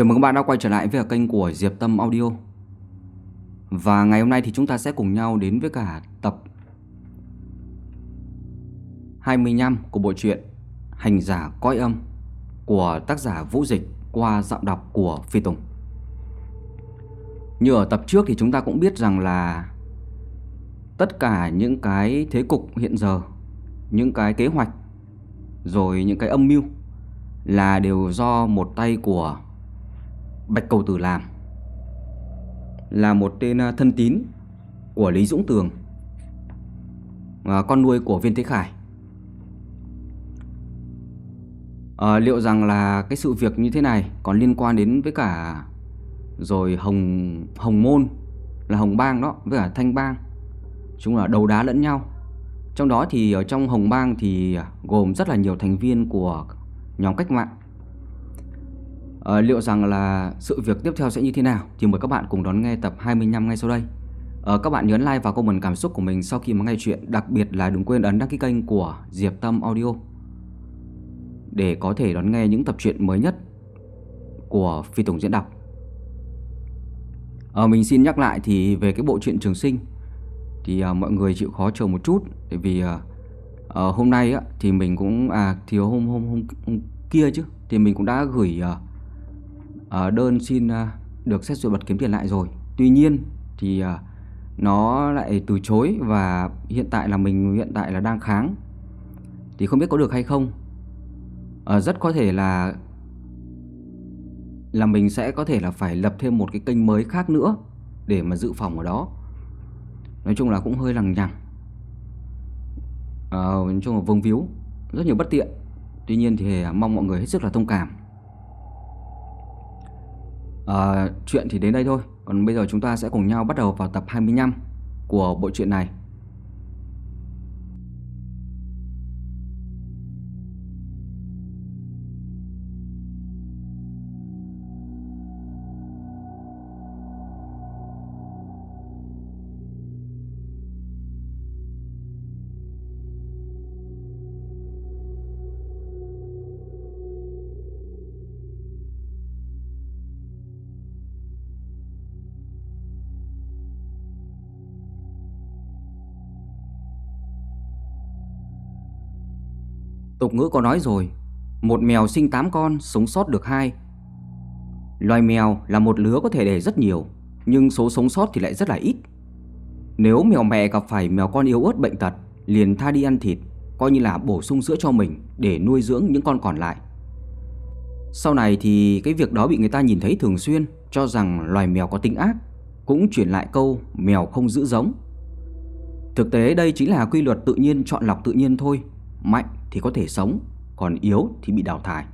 Chào mừng các bạn đã quay trở lại với kênh của Diệp Tâm Audio. Và ngày hôm nay thì chúng ta sẽ cùng nhau đến với cả tập 25 của bộ truyện Hành giả coi âm của tác giả Vũ Dịch qua giọng đọc của Phi Tùng. Như ở tập trước thì chúng ta cũng biết rằng là tất cả những cái thế cục hiện giờ, những cái kế hoạch, rồi những cái âm mưu là đều do một tay của Bạch Cầu Tử làm là một tên à, thân tín của Lý Dũng Tường và con nuôi của Viên Thế Khải. À, liệu rằng là cái sự việc như thế này còn liên quan đến với cả rồi Hồng Hồng Môn là Hồng Bang đó với cả Thanh Bang chúng là đầu đá lẫn nhau trong đó thì ở trong Hồng Bang thì à, gồm rất là nhiều thành viên của nhóm cách mạng à, Liệu rằng là sự việc tiếp theo sẽ như thế nào Thì mời các bạn cùng đón nghe tập 25 ngay sau đây. À, Các bạn nhớ like và comment cảm xúc của mình sau khi mà nghe chuyện Đặc biệt là đừng quên ấn đăng ký kênh của Diệp Tâm Audio Để có thể đón nghe những tập truyện mới nhất của Phi Tùng diễn đọc. À, Mình xin nhắc lại thì về cái bộ truyện Trường Sinh Thì à, mọi người chịu khó chờ một chút tại vì à, à, hôm nay á, thì mình cũng à thiếu hôm, hôm hôm hôm kia chứ thì mình cũng đã gửi à, Ờ, đơn xin ờ, được xét duyệt bật kiếm tiền lại rồi. Tuy nhiên thì ờ, nó lại từ chối và hiện tại là mình hiện tại là đang kháng. Thì không biết có được hay không. Uh, rất có thể là là mình sẽ có thể là phải lập thêm một cái kênh mới khác nữa để mà dự phòng ở đó. Nói chung là cũng hơi lằng nhằng. à, nói chung là vương víu, rất nhiều bất tiện. Tuy nhiên thì mong mọi người hết sức là thông cảm à, Chuyện thì đến đây thôi. Còn bây giờ chúng ta sẽ cùng nhau bắt đầu vào tập 25 của bộ truyện này. Tục ngữ có nói rồi, Một mèo sinh 8 con, sống sót được hai. Loài mèo là một lứa có thể để rất nhiều, Nhưng số sống sót thì lại rất là ít. Nếu mèo mẹ gặp phải mèo con yếu ớt bệnh tật, Liền tha đi ăn thịt, Coi như là bổ sung sữa cho mình Để nuôi dưỡng những con còn lại. Sau này thì cái việc đó bị người ta nhìn thấy thường xuyên, Cho rằng loài mèo có tính ác, Cũng chuyển lại câu mèo không giữ giống. Thực tế đây chính là quy luật tự nhiên chọn lọc tự nhiên thôi, Mạnh thì có thể sống, còn yếu thì bị đào thải.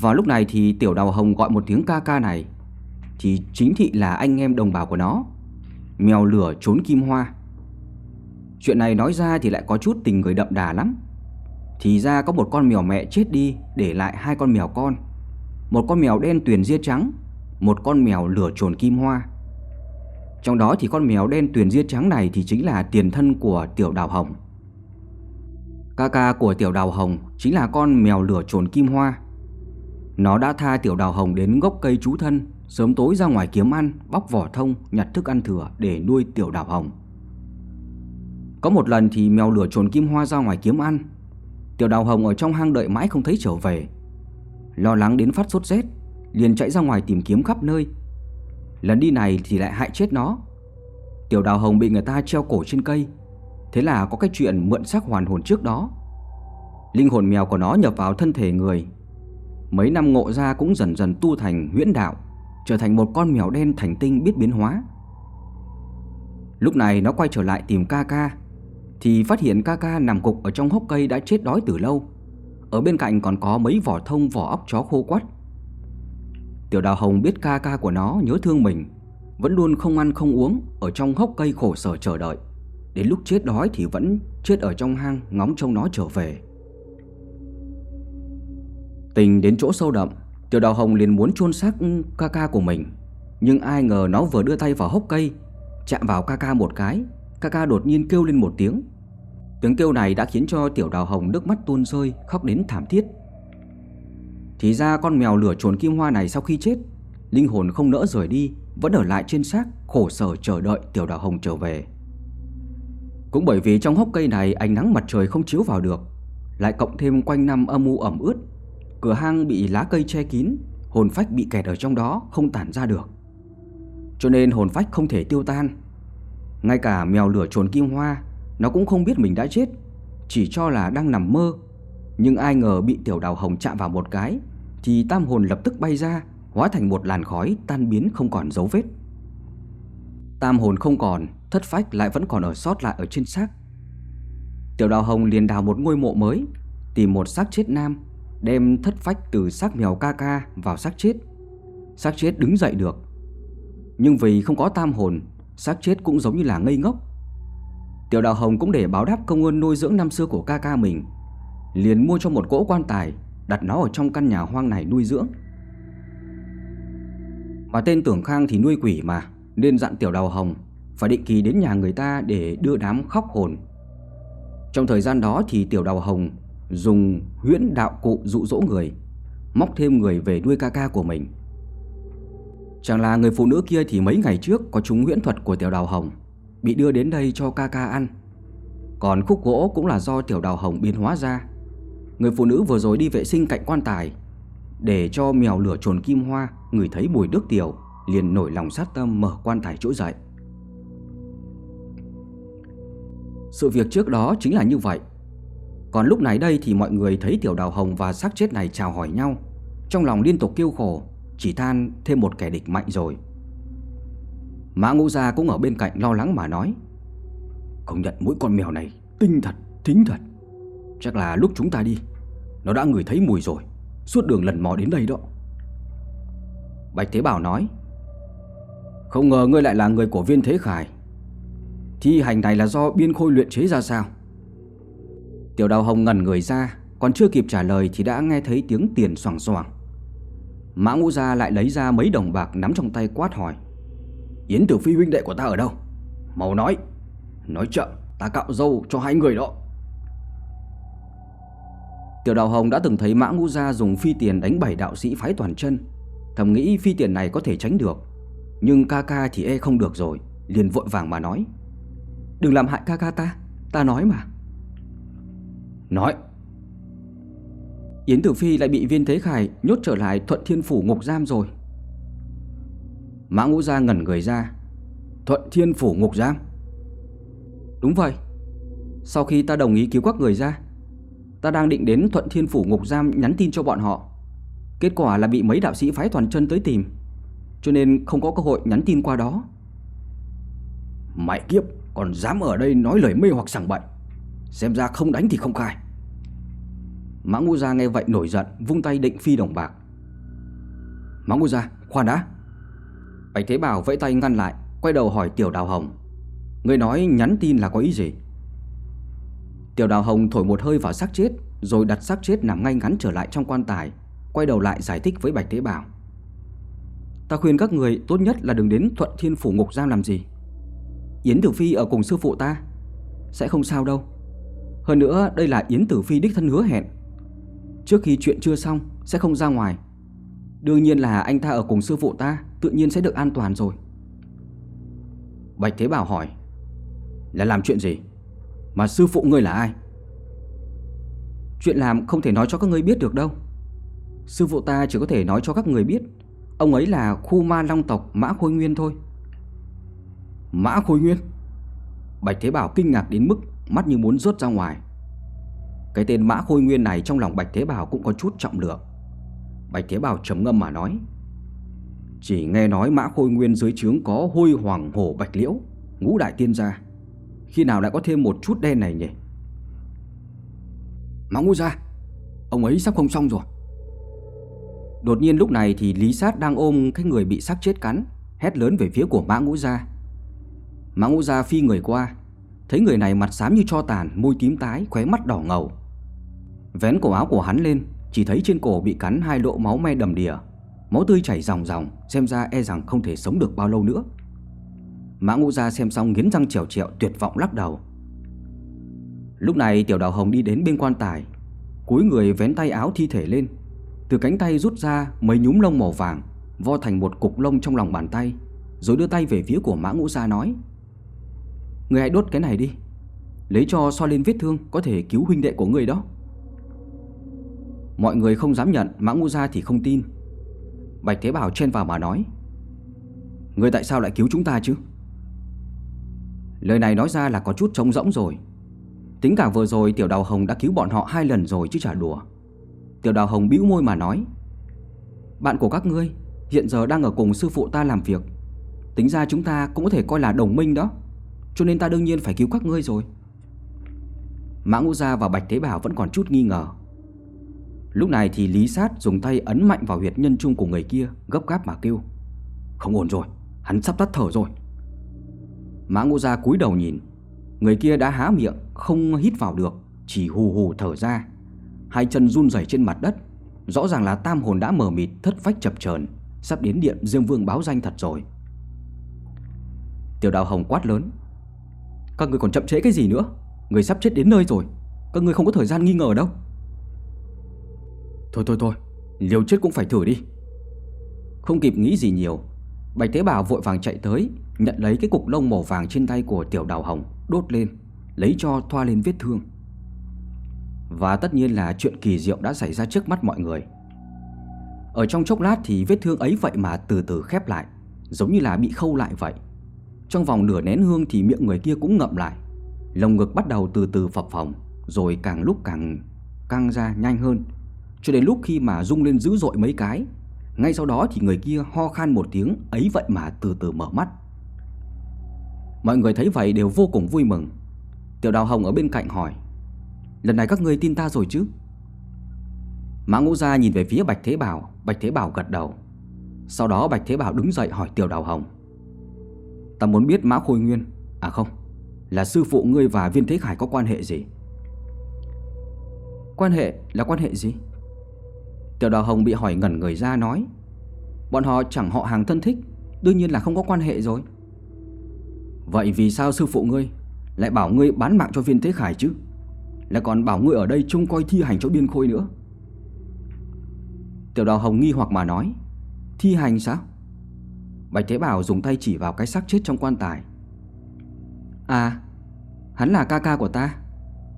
Vào lúc này thì tiểu đào hồng gọi một tiếng ca ca này Thì chính thị là anh em đồng bào của nó Mèo lửa trốn kim hoa. Chuyện này nói ra thì lại có chút tình người đậm đà lắm. Thì ra có một con mèo mẹ chết đi Để lại hai con mèo con. Một con mèo đen tuyền ria trắng Một con mèo lửa trồn kim hoa. Trong đó thì con mèo đen tuyền ria trắng này Thì chính là tiền thân của tiểu đào hồng. Ca ca của tiểu đào hồng chính là con mèo lửa trồn kim hoa. Nó đã tha tiểu đào hồng đến gốc cây chú thân, sớm tối ra ngoài kiếm ăn, bóc vỏ thông, nhặt thức ăn thừa để nuôi tiểu đào hồng. Có một lần thì mèo lửa trồn kim hoa ra ngoài kiếm ăn. Tiểu đào hồng ở trong hang đợi mãi không thấy trở về. Lo lắng đến phát sốt rét, liền chạy ra ngoài tìm kiếm khắp nơi. Lần đi này thì lại hại chết nó. Tiểu đào hồng bị người ta treo cổ trên cây, Thế là có cái chuyện mượn xác hoàn hồn trước đó. Linh hồn mèo của nó nhập vào thân thể người. Mấy năm ngộ ra cũng dần dần tu thành huyễn đạo, Trở thành một con mèo đen thành tinh biết biến hóa. Lúc này nó quay trở lại tìm ca ca, Thì phát hiện ca ca nằm cục ở trong hốc cây đã chết đói từ lâu. Ở bên cạnh còn có mấy vỏ thông vỏ óc chó khô quắt. Tiểu đào hồng biết ca ca của nó nhớ thương mình, Vẫn luôn không ăn không uống Ở trong hốc cây khổ sở chờ đợi. Đến lúc chết đói thì vẫn chết ở trong hang, ngóng trông nó trở về. Tình đến chỗ sâu đậm, Tiểu đào hồng liền muốn chôn xác ca ca của mình. Nhưng ai ngờ nó vừa đưa tay vào hốc cây, Chạm vào ca ca một cái, Ca ca đột nhiên kêu lên một tiếng. Tiếng kêu này đã khiến cho tiểu đào hồng nước mắt tuôn rơi, Khóc đến thảm thiết. Thì ra con mèo lửa chuồn kim hoa này sau khi chết, Linh hồn không nỡ rời đi, Vẫn ở lại trên xác, Khổ sở chờ đợi tiểu đào hồng trở về. Cũng bởi vì trong hốc cây này Ánh nắng mặt trời không chiếu vào được, Lại cộng thêm quanh năm âm u ẩm ướt, Cửa hang bị lá cây che kín, Hồn phách bị kẹt ở trong đó Không tản ra được. Cho nên hồn phách không thể tiêu tan. Ngay cả mèo lửa trồn kim hoa, Nó cũng không biết mình đã chết, Chỉ cho là đang nằm mơ. Nhưng ai ngờ bị tiểu đào hồng chạm vào một cái, Thì tam hồn lập tức bay ra, Hóa thành một làn khói tan biến không còn dấu vết. Tam hồn không còn Thất phách lại vẫn còn ở sót lại ở trên xác. Tiểu đào hồng liền đào một ngôi mộ mới, Tìm một xác chết nam, Đem thất phách từ xác mèo ca ca vào xác chết. Xác chết đứng dậy được. Nhưng vì không có tam hồn, xác chết cũng giống như là ngây ngốc. Tiểu đào hồng cũng để báo đáp công ơn nuôi dưỡng năm xưa của ca ca mình, Liền mua cho một cỗ quan tài, Đặt nó ở trong căn nhà hoang này nuôi dưỡng. Mà tên Tưởng Khang thì nuôi quỷ mà, Nên dặn tiểu đào hồng phải định kỳ đến nhà người ta để đưa đám khóc hồn. Trong thời gian đó thì tiểu đào hồng Dùng huyễn đạo cụ dụ dỗ người, Móc thêm người về nuôi ca ca của mình. Chẳng là người phụ nữ kia thì mấy ngày trước Có trúng huyễn thuật của tiểu đào hồng, Bị đưa đến đây cho ca ca ăn. Còn khúc gỗ cũng là do tiểu đào hồng biến hóa ra. Người phụ nữ vừa rồi đi vệ sinh cạnh quan tài, Để cho mèo lửa trồn kim hoa Người thấy mùi nước tiểu, Liền nổi lòng sát tâm mở quan tài chỗ dậy. Sự việc trước đó chính là như vậy. Còn lúc này đây thì mọi người thấy tiểu đào hồng và xác chết này chào hỏi nhau. Trong lòng liên tục kêu khổ Chỉ than thêm một kẻ địch mạnh rồi. Mã ngũ gia cũng ở bên cạnh lo lắng mà nói Công nhận mỗi con mèo này tinh thật, thính thật. Chắc là lúc chúng ta đi Nó đã ngửi thấy mùi rồi Suốt đường lần mò đến đây đó. Bạch Thế Bảo nói Không ngờ ngươi lại là người của viên Thế Khải. Thi hành này là do biên khôi luyện chế ra sao? Tiểu đào hồng ngẩn người ra, Còn chưa kịp trả lời thì đã nghe thấy tiếng tiền soảng soảng. Mã ngũ gia lại lấy ra mấy đồng bạc nắm trong tay quát hỏi. Yến Tử Phi huynh đệ của ta ở đâu? Màu nói. Nói chậm, ta cạo dâu cho hai người đó. Tiểu Đào Hồng đã từng thấy Mã Ngũ Gia dùng phi tiền đánh bảy đạo sĩ phái toàn chân. Thầm nghĩ phi tiền này có thể tránh được, Nhưng ca ca thì e không được rồi, Liền vội vàng mà nói. Đừng làm hại ca ca ta. Ta nói mà. Nói. Yến Tử Phi lại bị viên thế khải Nhốt trở lại thuận thiên phủ ngục giam rồi. Mã Ngũ Gia ngẩn người ra. Thuận thiên phủ ngục giam. Đúng vậy. Sau khi ta đồng ý cứu các người ra Ta đang định đến Thuận Thiên Phủ Ngục Giam nhắn tin cho bọn họ. Kết quả là bị mấy đạo sĩ phái toàn chân tới tìm Cho nên không có cơ hội nhắn tin qua đó. Mày kiếp còn dám ở đây nói lời mê hoặc sảng bậy, Xem ra không đánh thì không khai. Mã Ngũ Gia nghe vậy nổi giận, Vung tay định phi đồng bạc. Mã Ngũ Gia, khoan đã. Bạch Thế Bảo vẫy tay ngăn lại, Quay đầu hỏi Tiểu Đào Hồng. Người nói nhắn tin là có ý gì? Tiểu Đào Hồng thổi một hơi vào xác chết, Rồi đặt xác chết nằm ngay ngắn trở lại trong quan tài, Quay đầu lại giải thích với Bạch Thế Bảo. Ta khuyên các người tốt nhất là đừng đến Thuận Thiên Phủ Ngục Giam làm gì. Yến Tử Phi ở cùng sư phụ ta. Sẽ không sao đâu. Hơn nữa, đây là Yến Tử Phi đích thân hứa hẹn. Trước khi chuyện chưa xong, Sẽ không ra ngoài. Đương nhiên là anh ta ở cùng sư phụ ta, Tự nhiên sẽ được an toàn rồi. Bạch Thế Bảo hỏi, Là làm chuyện gì? Mà sư phụ ngươi là ai? Chuyện làm không thể nói cho các ngươi biết được đâu. Sư phụ ta chỉ có thể nói cho các người biết, Ông ấy là khu ma long tộc Mã Khôi Nguyên thôi. Mã Khôi Nguyên. Bạch Thế Bảo kinh ngạc đến mức Mắt như muốn rớt ra ngoài. Cái tên Mã Khôi Nguyên này trong lòng Bạch Thế Bảo cũng có chút trọng lượng. Bạch Thế Bảo trầm ngâm mà nói, Chỉ nghe nói Mã Khôi Nguyên dưới trướng có hôi hoàng hổ bạch liễu, Ngũ đại tiên gia. Khi nào lại có thêm một chút đen này nhỉ? Mã Ngũ gia, Ông ấy sắp không xong rồi. Đột nhiên lúc này thì Lý Sát đang ôm cái người bị xác chết cắn, Hét lớn về phía của Mã Ngũ Gia. Mã Ngũ Gia phi người qua Thấy người này mặt xám như cho tàn Môi tím tái, khóe mắt đỏ ngầu. Vén cổ áo của hắn lên Chỉ thấy trên cổ bị cắn hai lỗ máu me đầm đìa. Máu tươi chảy ròng ròng Xem ra e rằng không thể sống được bao lâu nữa. Mã Ngũ Gia xem xong nghiến răng trèo trẹo Tuyệt vọng lắc đầu. Lúc này Tiểu Đào Hồng đi đến bên quan tài Cúi người vén tay áo thi thể lên. Từ cánh tay rút ra mấy nhúm lông màu vàng Vo thành một cục lông trong lòng bàn tay Rồi đưa tay về phía của mã ngũ gia nói Người hãy đốt cái này đi. Lấy cho so lên vết thương, Có thể cứu huynh đệ của người đó. Mọi người không dám nhận, Mã Ngu gia thì không tin. Bạch Thế Bảo chen vào mà nói, Người tại sao lại cứu chúng ta chứ? Lời này nói ra là có chút trống rỗng rồi. Tính cả vừa rồi Tiểu Đào Hồng đã cứu bọn họ hai lần rồi chứ chả đùa. Tiểu Đào Hồng bĩu môi mà nói, Bạn của các ngươi Hiện giờ đang ở cùng sư phụ ta làm việc. Tính ra chúng ta cũng có thể coi là đồng minh đó. Cho nên ta đương nhiên phải cứu các ngươi rồi. Mã Ngũ Gia và Bạch Thế Bảo vẫn còn chút nghi ngờ. Lúc này thì Lý Sát dùng tay ấn mạnh vào huyệt nhân trung của người kia Gấp gáp mà kêu Không ổn rồi, hắn sắp tắt thở rồi. Mã Ngũ Gia cúi đầu nhìn Người kia đã há miệng Không hít vào được Chỉ hù hù thở ra. Hai chân run rẩy trên mặt đất Rõ ràng là tam hồn đã mờ mịt thất phách chập chờn Sắp đến điện Diêm Vương báo danh thật rồi. Tiểu đào hồng quát lớn các người còn chậm trễ cái gì nữa? Người sắp chết đến nơi rồi. Các người không có thời gian nghi ngờ đâu. Thôi thôi thôi. Liều chết cũng phải thử đi. Không kịp nghĩ gì nhiều, Bạch tế bào vội vàng chạy tới, Nhận lấy cái cục lông màu vàng trên tay của tiểu đào hồng, Đốt lên, Lấy cho thoa lên vết thương. Và tất nhiên là chuyện kỳ diệu đã xảy ra trước mắt mọi người. Ở trong chốc lát thì vết thương ấy vậy mà từ từ khép lại, Giống như là bị khâu lại vậy. Trong vòng nửa nén hương thì miệng người kia cũng ngậm lại. Lồng ngực bắt đầu từ từ phập phồng, Rồi càng lúc càng, căng ra nhanh hơn. Cho đến lúc khi mà rung lên dữ dội mấy cái, Ngay sau đó thì người kia ho khan một tiếng, Ấy vậy mà từ từ mở mắt. Mọi người thấy vậy đều vô cùng vui mừng. Tiểu đào hồng ở bên cạnh hỏi, Lần này các ngươi tin ta rồi chứ? Mã ngũ gia nhìn về phía Bạch Thế Bảo. Bạch Thế Bảo gật đầu. Sau đó Bạch Thế Bảo đứng dậy hỏi Tiểu Đào Hồng Ta muốn biết Mã Khôi Nguyên À không Là sư phụ ngươi và Viên Thế Khải có quan hệ gì? Quan hệ là quan hệ gì? Tiểu Đào Hồng bị hỏi ngẩn người ra nói Bọn họ chẳng họ hàng thân thích Đương nhiên là không có quan hệ rồi. Vậy vì sao sư phụ ngươi Lại bảo ngươi bán mạng cho viên thế khải chứ? Lại còn bảo ngươi ở đây trông coi thi hành cho biên khôi nữa? Tiểu đào hồng nghi hoặc mà nói Thi hành sao Bạch Thế Bảo dùng tay chỉ vào cái xác chết trong quan tài. À Hắn là ca ca của ta.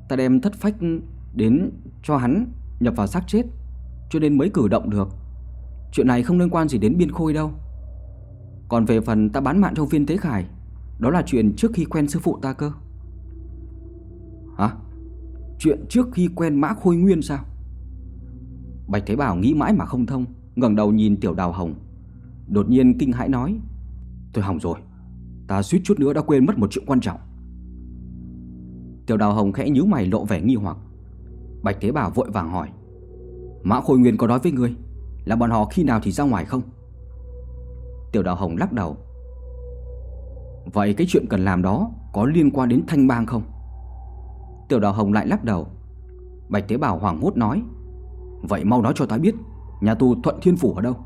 Ta đem thất phách đến cho hắn nhập vào xác chết, Cho nên mới cử động được. Chuyện này không liên quan gì đến biên khôi đâu. Còn về phần ta bán mạng cho viên thế khải, đó là chuyện trước khi quen sư phụ ta cơ. Hả? Chuyện trước khi quen mã khôi nguyên sao? Bạch Thế Bảo nghĩ mãi mà không thông, ngẩng đầu nhìn tiểu đào hồng. Đột nhiên kinh hãi nói, Tôi hỏng rồi, Ta suýt chút nữa đã quên mất một chuyện quan trọng. Tiểu đào hồng khẽ nhíu mày lộ vẻ nghi hoặc. Bạch Thế Bảo vội vàng hỏi, Mã Khôi Nguyên có nói với ngươi Là bọn họ khi nào thì ra ngoài không? Tiểu đào hồng lắc đầu, Vậy cái chuyện cần làm đó có liên quan đến thanh bang không? Tiểu đào hồng lại lắc đầu. Bạch tế bào hoảng hốt nói, Vậy mau nói cho ta biết, Nhà tù Thuận Thiên Phủ ở đâu?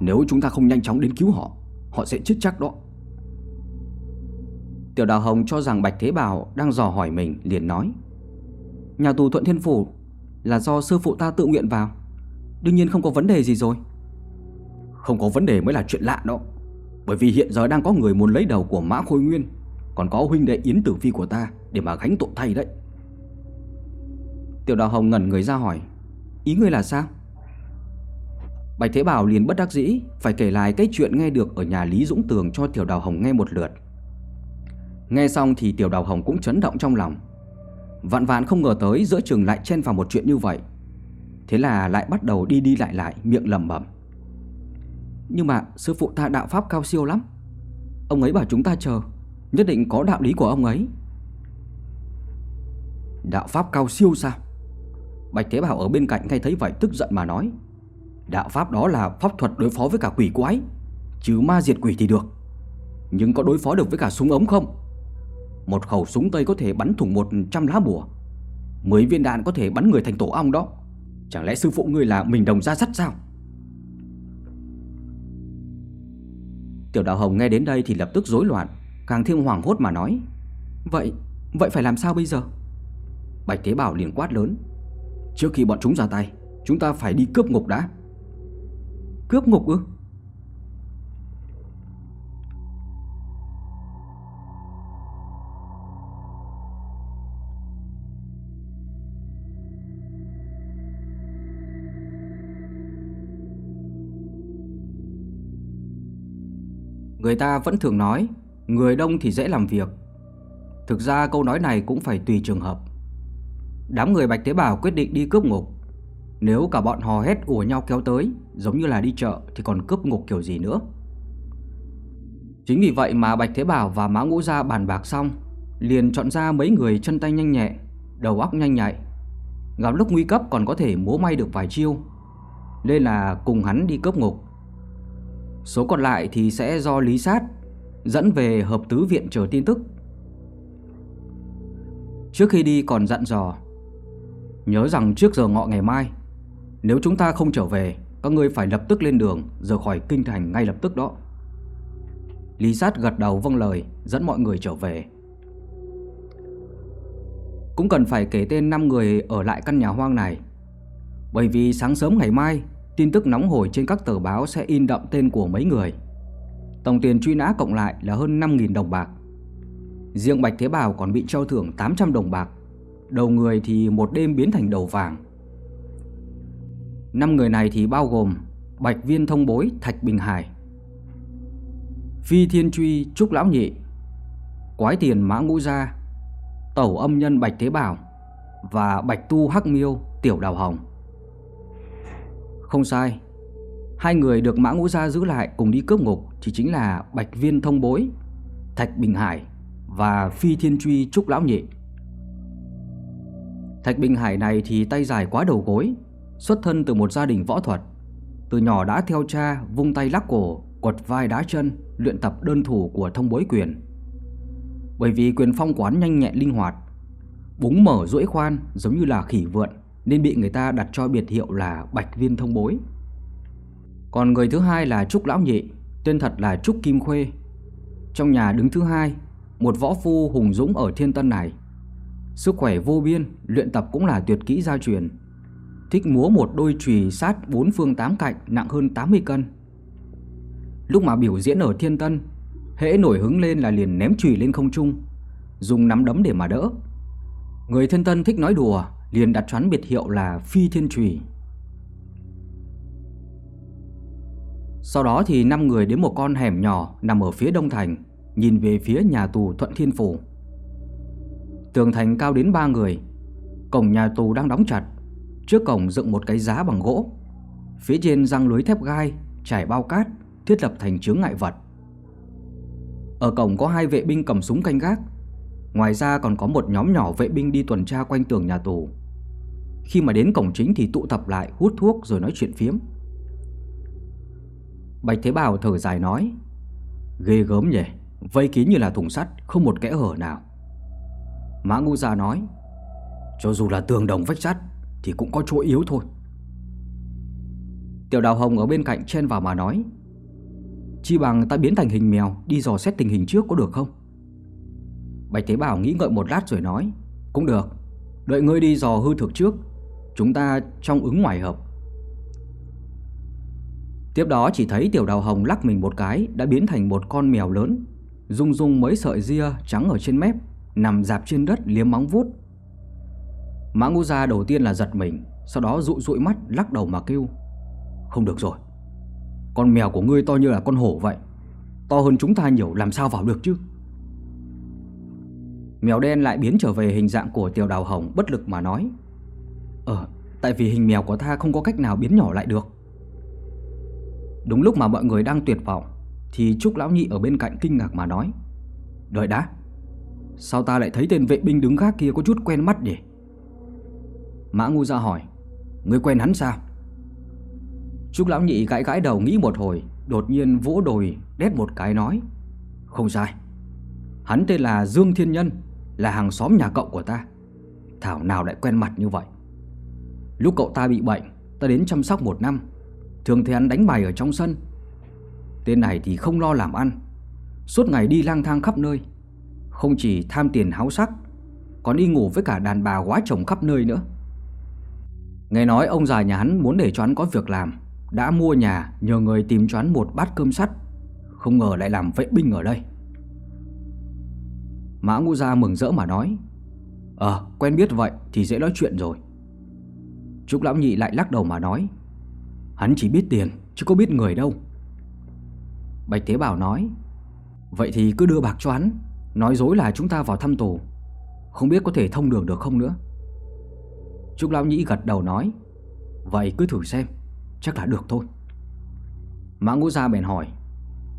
Nếu chúng ta không nhanh chóng đến cứu họ Họ sẽ chết chắc đó. Tiểu đào hồng cho rằng Bạch Thế Bảo Đang dò hỏi mình, liền nói, Nhà tù Thuận Thiên Phủ Là do sư phụ ta tự nguyện vào. Đương nhiên không có vấn đề gì rồi. Không có vấn đề mới là chuyện lạ đó, bởi vì hiện giờ đang có người muốn lấy đầu của Mã Khôi Nguyên, Còn có huynh đệ Yến Tử Phi của ta Để mà gánh tội thay đấy. Tiểu đào hồng ngẩn người ra hỏi, Ý ngươi là sao? Bạch Thế Bảo liền bất đắc dĩ, Phải kể lại cái chuyện nghe được ở nhà Lý Dũng Tường Cho Tiểu Đào Hồng nghe một lượt. Nghe xong thì Tiểu Đào Hồng cũng chấn động trong lòng. Vạn vạn không ngờ tới giữa trường lại chen vào một chuyện như vậy. Thế là lại bắt đầu đi đi lại lại, miệng lầm bẩm. Nhưng mà sư phụ ta đạo pháp cao siêu lắm. Ông ấy bảo chúng ta chờ, Nhất định có đạo lý của ông ấy. Đạo pháp cao siêu sao? Bạch Thế Bảo ở bên cạnh nghe thấy vậy tức giận mà nói. Đạo pháp đó là pháp thuật đối phó với cả quỷ quái Chứ ma diệt quỷ thì được. Nhưng có đối phó được với cả súng ống không? Một khẩu súng tây có thể bắn thủng 100 lá bùa 10 viên đạn có thể bắn người thành tổ ong đó. Chẳng lẽ sư phụ ngươi là mình đồng ra sắt sao? Tiểu đạo hồng nghe đến đây thì lập tức rối loạn Càng thêm hoảng hốt mà nói Vậy, vậy phải làm sao bây giờ? Bạch Thế Bảo liền quát lớn Trước khi bọn chúng ra tay Chúng ta phải đi cướp ngục đã. Cướp ngục ư? Người ta vẫn thường nói, Người đông thì dễ làm việc. Thực ra câu nói này cũng phải tùy trường hợp. Đám người Bạch Tế bào quyết định đi cướp ngục. Nếu cả bọn hò hét ùa nhau kéo tới Giống như là đi chợ Thì còn cướp ngục kiểu gì nữa. Chính vì vậy mà Bạch Thế Bảo và Mã Ngũ Gia bàn bạc xong, Liền chọn ra mấy người chân tay nhanh nhẹ, Đầu óc nhanh nhạy. Gặp lúc nguy cấp còn có thể múa may được vài chiêu, Nên là cùng hắn đi cướp ngục. Số còn lại thì sẽ do Lý Sát Dẫn về hợp tứ viện chờ tin tức. Trước khi đi còn dặn dò, Nhớ rằng trước giờ ngọ ngày mai, Nếu chúng ta không trở về các ngươi phải lập tức lên đường, Rời khỏi kinh thành ngay lập tức đó. Lý sát gật đầu vâng lời, Dẫn mọi người trở về. Cũng cần phải kể tên 5 người ở lại căn nhà hoang này. Bởi vì sáng sớm ngày mai, Tin tức nóng hổi trên các tờ báo sẽ in đậm tên của mấy người. Tổng tiền truy nã cộng lại là hơn 5.000 đồng bạc. Riêng Bạch Thế Bảo còn bị treo thưởng 800 đồng bạc. Đầu người thì một đêm biến thành đầu vàng năm người này thì bao gồm Bạch Viên Thông Bối, Thạch Bình Hải, Phi Thiên Truy, Trúc Lão Nhị, Quái Tiền Mã Ngũ Gia, Tẩu Âm Nhân Bạch Thế Bảo Và Bạch Tu Hắc Miêu, Tiểu Đào Hồng. Không sai, Hai người được Mã Ngũ Gia giữ lại cùng đi cướp ngục Chỉ chính là Bạch Viên Thông Bối, Thạch Bình Hải Và Phi Thiên Truy, Trúc Lão Nhị. Thạch Bình Hải này thì tay dài quá đầu gối Xuất thân từ một gia đình võ thuật. Từ nhỏ đã theo cha vung tay lắc cổ Quật vai đá chân Luyện tập đơn thủ của thông bối quyền. Bởi vì quyền phong quán nhanh nhẹn linh hoạt Búng mở duỗi khoan giống như là khỉ vượn Nên bị người ta đặt cho biệt hiệu là Bạch Viên Thông Bối. Còn người thứ hai là Trúc Lão Nhị Tên thật là Trúc Kim Khuê. Trong nhà đứng thứ hai Một võ phu hùng dũng ở thiên tân này. Sức khỏe vô biên, luyện tập cũng là tuyệt kỹ gia truyền. Thích múa một đôi chùy sát bốn phương tám cạnh nặng hơn 80 cân. Lúc mà biểu diễn ở Thiên Tân, hễ nổi hứng lên là liền ném chùy lên không trung, dùng nắm đấm để mà đỡ. Người Thiên Tân thích nói đùa, liền đặt choán biệt hiệu là Phi Thiên Chùy. Sau đó thì năm người đến một con hẻm nhỏ nằm ở phía đông thành, nhìn về phía nhà tù Thuận Thiên Phủ. Tường thành cao đến 3 người Cổng nhà tù đang đóng chặt Trước cổng dựng một cái giá bằng gỗ. Phía trên răng lưới thép gai, Trải bao cát, Thiết lập thành chướng ngại vật. Ở cổng có hai vệ binh cầm súng canh gác. Ngoài ra còn có một nhóm nhỏ vệ binh đi tuần tra quanh tường nhà tù. Khi mà đến cổng chính thì tụ tập lại, hút thuốc rồi nói chuyện phiếm. Bạch Thế Bảo thở dài nói, Ghê gớm nhỉ, Vây kín như là thùng sắt, Không một kẽ hở nào. Mã Ngu Gia nói, Cho dù là tường đồng vách sắt thì cũng có chỗ yếu thôi. Tiểu Đào Hồng ở bên cạnh chen vào mà nói, Chi bằng ta biến thành hình mèo, Đi dò xét tình hình trước có được không? Bạch Thế Bảo nghĩ ngợi một lát rồi nói, Cũng được, Đợi ngươi đi dò hư thực trước, Chúng ta trong ứng ngoài hợp. Tiếp đó chỉ thấy tiểu đào hồng lắc mình một cái, Đã biến thành một con mèo lớn, Rung rung mấy sợi ria trắng ở trên mép, Nằm dạp trên đất liếm móng vuốt. Mã ngũ gia đầu tiên là giật mình Sau đó dụi dụi mắt lắc đầu mà kêu Không được rồi. Con mèo của ngươi to như là con hổ vậy. To hơn chúng ta nhiều làm sao vào được chứ? Mèo đen lại biến trở về hình dạng của tiểu đào hồng bất lực mà nói Ờ, tại vì hình mèo của ta không có cách nào biến nhỏ lại được. Đúng lúc mà mọi người đang tuyệt vọng Thì Trúc Lão Nhị ở bên cạnh kinh ngạc mà nói Đợi đã. Sao ta lại thấy tên vệ binh đứng gác kia có chút quen mắt nhỉ? Mã ngu ra hỏi, Người quen hắn sao? Trúc lão nhị gãi gãi đầu nghĩ một hồi, Đột nhiên vỗ đồi đét một cái nói, Không sai. Hắn tên là Dương Thiên Nhân, Là hàng xóm nhà cậu của ta. Thảo nào lại quen mặt như vậy? Lúc cậu ta bị bệnh, Ta đến chăm sóc một năm. Thường thấy hắn đánh bài ở trong sân. Tên này thì không lo làm ăn. Suốt ngày đi lang thang khắp nơi. Không chỉ tham tiền háo sắc, Còn đi ngủ với cả đàn bà quá chồng khắp nơi nữa. Nghe nói ông già nhà hắn muốn để cho hắn có việc làm, Đã mua nhà nhờ người tìm cho hắn một bát cơm sắt. Không ngờ lại làm vệ binh ở đây. Mã Ngũ Gia mừng rỡ mà nói Ờ quen biết vậy thì dễ nói chuyện rồi. Trúc Lão Nhị lại lắc đầu mà nói, Hắn chỉ biết tiền, chứ có biết người đâu. Bạch Thế Bảo nói, Vậy thì cứ đưa bạc cho hắn, Nói dối là chúng ta vào thăm tù, Không biết có thể thông đường được không nữa. Trúc Lão Nhĩ gật đầu nói, Vậy cứ thử xem, Chắc là được thôi. Mã Ngũ Gia bèn hỏi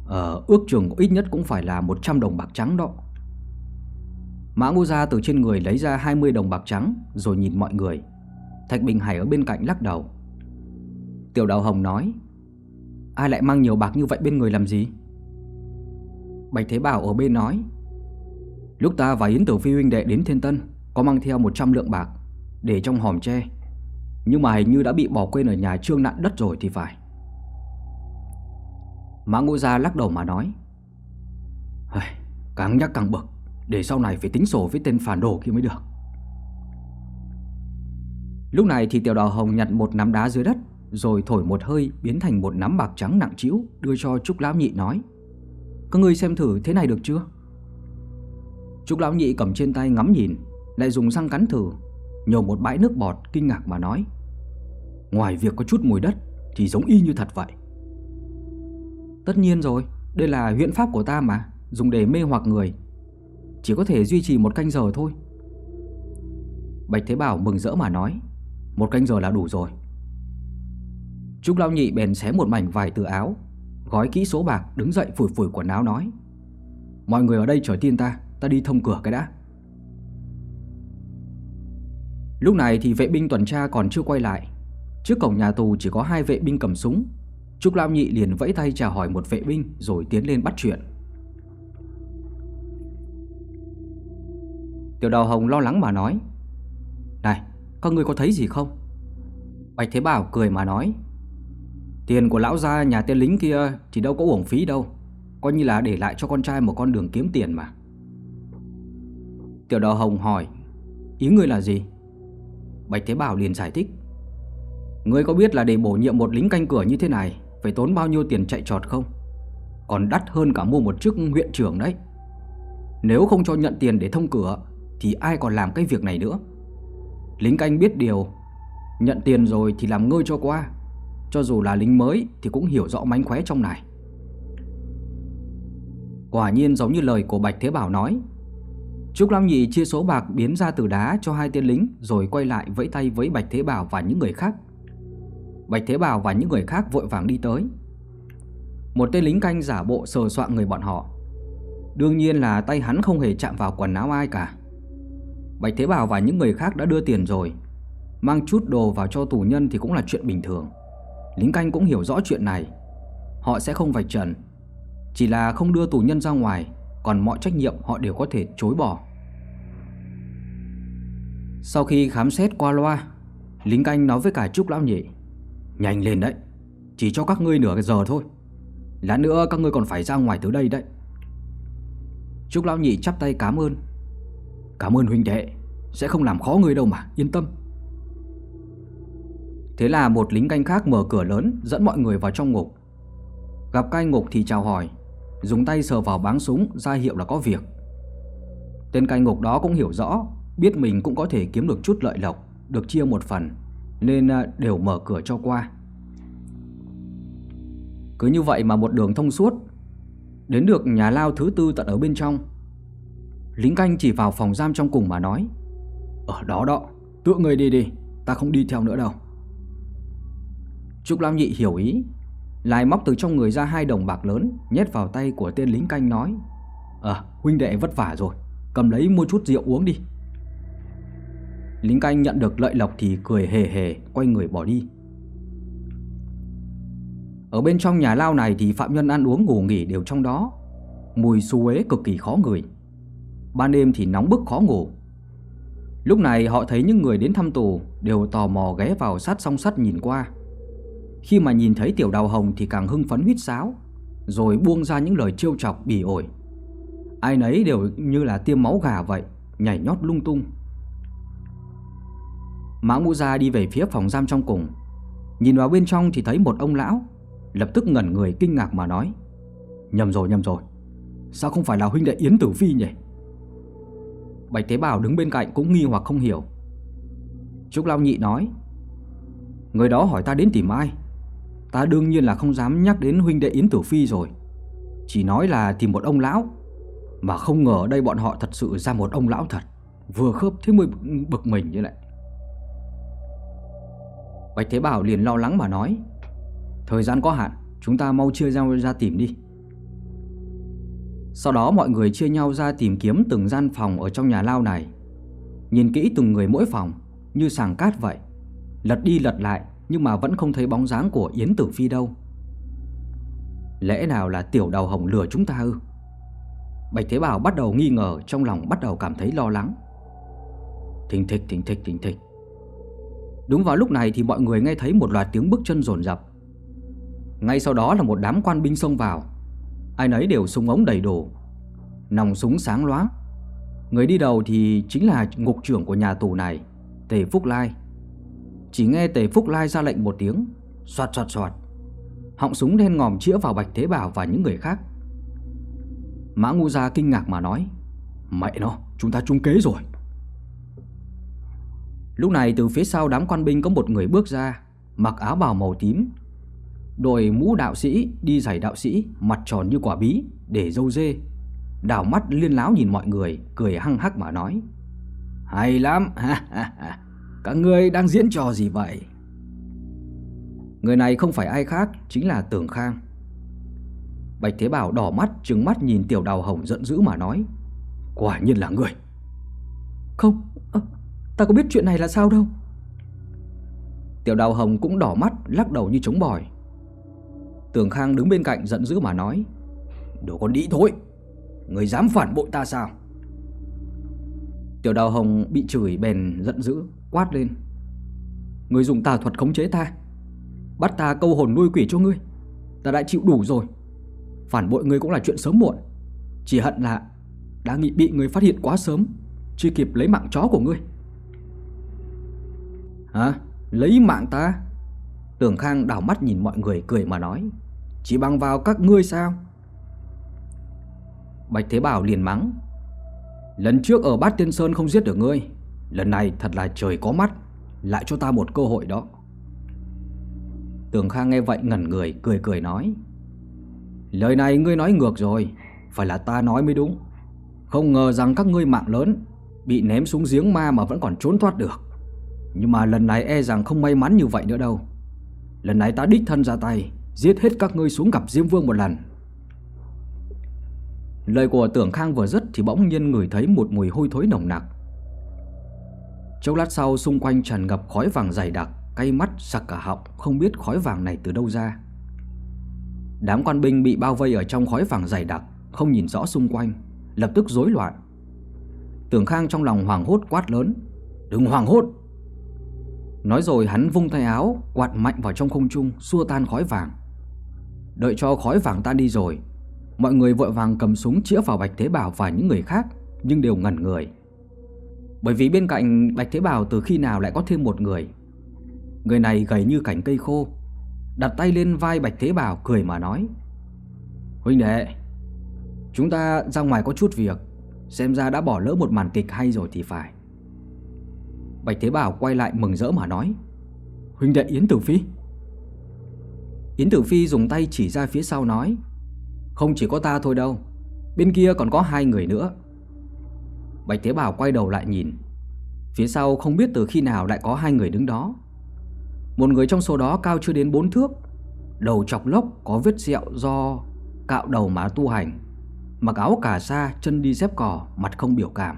Ờ ước chừng ít nhất cũng phải là 100 đồng bạc trắng đó. Mã Ngũ Gia từ trên người lấy ra 20 đồng bạc trắng, Rồi nhìn mọi người. Thạch Bình Hải ở bên cạnh lắc đầu. Tiểu Đào Hồng nói, Ai lại mang nhiều bạc như vậy bên người làm gì? Bạch Thế Bảo ở bên nói, Lúc ta và Yến Tử Phi huynh đệ đến Thiên Tân, Có mang theo 100 lượng bạc. Để trong hòm tre. Nhưng mà hình như đã bị bỏ quên ở nhà trương nạn đất rồi thì phải. Mã Ngũ Gia lắc đầu mà nói Càng nhắc càng bực, Để sau này phải tính sổ với tên phản đồ kia mới được. Lúc này thì Tiểu Đào Hồng nhặt một nắm đá dưới đất, Rồi thổi một hơi biến thành một nắm bạc trắng nặng trĩu, Đưa cho Trúc Lão Nhị nói, Các ngươi xem thử thế này được chưa? Trúc Lão Nhị cầm trên tay ngắm nhìn, Lại dùng răng cắn thử Nhổ một bãi nước bọt kinh ngạc mà nói, Ngoài việc có chút mùi đất Thì giống y như thật vậy. Tất nhiên rồi, Đây là huyện pháp của ta mà, Dùng để mê hoặc người. Chỉ có thể duy trì một canh giờ thôi. Bạch Thế Bảo mừng rỡ mà nói, Một canh giờ là đủ rồi. Trúc Lao Nhị bèn xé một mảnh vải từ áo, Gói kỹ số bạc, đứng dậy phủi phủi quần áo nói, Mọi người ở đây chờ tin ta Ta đi thông cửa cái đã. Lúc này thì vệ binh tuần tra còn chưa quay lại. Trước cổng nhà tù chỉ có hai vệ binh cầm súng. Trúc Lao Nhị liền vẫy tay chào hỏi một vệ binh Rồi tiến lên bắt chuyện. Tiểu đào hồng lo lắng mà nói, Này, các người có thấy gì không? Bạch Thế Bảo cười mà nói, Tiền của lão gia, nhà tên lính kia Thì đâu có uổng phí đâu. Coi như là để lại cho con trai một con đường kiếm tiền mà. Tiểu đào hồng hỏi, Ý ngươi là gì? Bạch Thế Bảo liền giải thích. Ngươi có biết là để bổ nhiệm một lính canh cửa như thế này, Phải tốn bao nhiêu tiền chạy trọt không? Còn đắt hơn cả mua một chức huyện trưởng đấy. Nếu không cho nhận tiền để thông cửa, Thì ai còn làm cái việc này nữa? Lính canh biết điều, Nhận tiền rồi thì làm ngơi cho qua. Cho dù là lính mới Thì cũng hiểu rõ mánh khóe trong này. Quả nhiên giống như lời của Bạch Thế Bảo nói Trúc Lam Nhị chia số bạc biến ra từ đá cho hai tên lính, Rồi quay lại vẫy tay với Bạch Thế Bảo và những người khác. Bạch Thế Bảo và những người khác vội vàng đi tới. Một tên lính canh giả bộ sờ soạn người bọn họ. Đương nhiên là tay hắn không hề chạm vào quần áo ai cả. Bạch Thế Bảo và những người khác đã đưa tiền rồi. Mang chút đồ vào cho tù nhân thì cũng là chuyện bình thường. Lính canh cũng hiểu rõ chuyện này. Họ sẽ không vạch trần. Chỉ là không đưa tù nhân ra ngoài. Còn mọi trách nhiệm họ đều có thể chối bỏ. Sau khi khám xét qua loa Lính canh nói với cả Trúc Lão Nhị, Nhanh lên đấy, Chỉ cho các ngươi nửa giờ thôi. Lát nữa các ngươi còn phải ra ngoài từ đây đấy. Trúc Lão Nhị chắp tay cảm ơn. Cảm ơn huynh đệ, Sẽ không làm khó người đâu mà, yên tâm. Thế là một lính canh khác mở cửa lớn, Dẫn mọi người vào trong ngục. Gặp canh ngục thì chào hỏi. Dùng tay sờ vào báng súng, ra hiệu là có việc. Tên cai ngục đó cũng hiểu rõ, Biết mình cũng có thể kiếm được chút lợi lộc, Được chia một phần, Nên à, đều mở cửa cho qua. Cứ như vậy mà một đường thông suốt, Đến được nhà lao thứ tư tận ở bên trong. Lính canh chỉ vào phòng giam trong cùng mà nói, Ở đó đó, Tựa người đi đi, Ta không đi theo nữa đâu. Trúc Lam Nhị hiểu ý lại móc từ trong người ra hai đồng bạc lớn, Nhét vào tay của tên lính canh nói Ờ huynh đệ vất vả rồi, Cầm lấy mua chút rượu uống đi. Lính canh nhận được lợi lộc thì cười hề hề, Quay người bỏ đi. Ở bên trong nhà lao này thì phạm nhân ăn uống ngủ nghỉ đều trong đó. Mùi xú ế cực kỳ khó ngửi. Ban đêm thì nóng bức khó ngủ. Lúc này họ thấy những người đến thăm tù Đều tò mò ghé vào sát song sắt nhìn qua. Khi mà nhìn thấy tiểu đào hồng Thì càng hưng phấn huýt sáo, Rồi buông ra những lời trêu chọc, bỉ ổi. Ai nấy đều như là tiêm máu gà vậy, Nhảy nhót lung tung. Mã Ngũ Gia đi về phía phòng giam trong cùng. Nhìn vào bên trong thì thấy một ông lão, Lập tức ngẩn người kinh ngạc mà nói, Nhầm rồi nhầm rồi. Sao không phải là huynh đệ Yến Tử Phi nhỉ? Bạch Tế Bảo đứng bên cạnh cũng nghi hoặc không hiểu. Trúc Lao Nhị nói, Người đó hỏi ta đến tìm ai? Ta đương nhiên là không dám nhắc đến huynh đệ Yến Tử Phi rồi. Chỉ nói là tìm một ông lão. Mà không ngờ đây bọn họ thật sự ra một ông lão thật. Vừa khớp thế mới bực mình như lại Bạch Thế Bảo liền lo lắng mà nói, Thời gian có hạn, Chúng ta mau chia nhau ra tìm đi. Sau đó mọi người chia nhau ra tìm kiếm từng gian phòng ở trong nhà lao này. Nhìn kỹ từng người mỗi phòng, Như sàng cát vậy. Lật đi lật lại nhưng mà vẫn không thấy bóng dáng của Yến Tử Phi đâu Lẽ nào là tiểu đầu hồng lừa chúng ta ư Bạch Thế Bảo bắt đầu nghi ngờ Trong lòng bắt đầu cảm thấy lo lắng Thình thịch thình thịch thình thịch Đúng vào lúc này thì mọi người nghe thấy một loạt tiếng bước chân rồn rập. Ngay sau đó là một đám quan binh xông vào. Ai nấy đều súng ống đầy đủ, nòng súng sáng loáng. Người đi đầu thì chính là ngục trưởng của nhà tù này, Tề Phúc Lai. Chỉ nghe Tề Phúc Lai ra lệnh một tiếng, xoạt xoạt xoạt. Họng súng đen ngòm chĩa vào Bạch Thế Bảo và những người khác. Mã Ngu Gia kinh ngạc mà nói, mẹ nó, chúng ta trung kế rồi. Lúc này từ phía sau đám quan binh có một người bước ra Mặc áo bào màu tím Đội mũ đạo sĩ Đi giày đạo sĩ Mặt tròn như quả bí Để dâu dê Đảo mắt liên láo nhìn mọi người Cười hăng hắc mà nói Hay lắm Các người đang diễn trò gì vậy? Người này không phải ai khác Chính là Tưởng Khang. Bạch Thế Bảo đỏ mắt, trừng mắt nhìn tiểu đào hồng giận dữ mà nói, Quả nhiên là người. Không Ta có biết chuyện này là sao đâu. Tiểu đào hồng cũng đỏ mắt, Lắc đầu như trống bòi. Tường Khang đứng bên cạnh giận dữ mà nói, Đồ con đĩ thôi Người dám phản bội ta sao? Tiểu đào hồng bị chửi bèn giận dữ. Quát lên Người dùng tà thuật khống chế ta, Bắt ta câu hồn nuôi quỷ cho ngươi Ta đã chịu đủ rồi Phản bội ngươi cũng là chuyện sớm muộn Chỉ hận là Đã nghĩ bị người phát hiện quá sớm, Chưa kịp lấy mạng chó của ngươi Hả? Lấy mạng ta? Tưởng Khang đảo mắt nhìn mọi người cười mà nói, Chỉ bằng vào các ngươi sao? Bạch Thế Bảo liền mắng, Lần trước ở Bát Tiên Sơn không giết được ngươi Lần này thật là trời có mắt. Lại cho ta một cơ hội đó. Tưởng Khang nghe vậy ngẩn người, Cười cười nói, Lời này ngươi nói ngược rồi, Phải là ta nói mới đúng. Không ngờ rằng các ngươi mạng lớn, Bị ném xuống giếng ma mà vẫn còn trốn thoát được. Nhưng mà lần này e rằng không may mắn như vậy nữa đâu. Lần này ta đích thân ra tay, Giết hết các ngươi xuống gặp Diêm Vương một lần. Lời của tưởng Khang vừa dứt Thì bỗng nhiên người thấy một mùi hôi thối nồng nặc. Chốc lát sau, xung quanh tràn ngập khói vàng dày đặc, Cay mắt sặc cả họng, Không biết khói vàng này từ đâu ra. Đám quan binh bị bao vây ở trong khói vàng dày đặc, Không nhìn rõ xung quanh, Lập tức rối loạn. Tưởng Khang trong lòng hoàng hốt quát lớn, Đừng hoàng hốt! Nói rồi hắn vung tay áo, Quạt mạnh vào trong không trung, Xua tan khói vàng. Đợi cho khói vàng tan đi rồi, Mọi người vội vàng cầm súng chĩa vào Bạch Thế Bảo và những người khác, Nhưng đều ngẩn người. Bởi vì bên cạnh Bạch Thế Bảo từ khi nào lại có thêm một người? Người này gầy như cành cây khô, Đặt tay lên vai Bạch Thế Bảo cười mà nói, Huynh đệ, Chúng ta ra ngoài có chút việc, Xem ra đã bỏ lỡ một màn kịch hay rồi thì phải. Bạch Thế Bảo quay lại mừng rỡ mà nói, Huynh đệ Yến Tử Phi. Yến Tử Phi dùng tay chỉ ra phía sau nói, Không chỉ có ta thôi đâu, Bên kia còn có hai người nữa. Bạch tế Bảo quay đầu lại nhìn. Phía sau không biết từ khi nào lại có hai người đứng đó. Một người trong số đó cao chưa đến bốn thước Đầu chọc lốc có vết sẹo do cạo đầu má tu hành Mặc áo cà sa, chân đi dép cỏ, mặt không biểu cảm.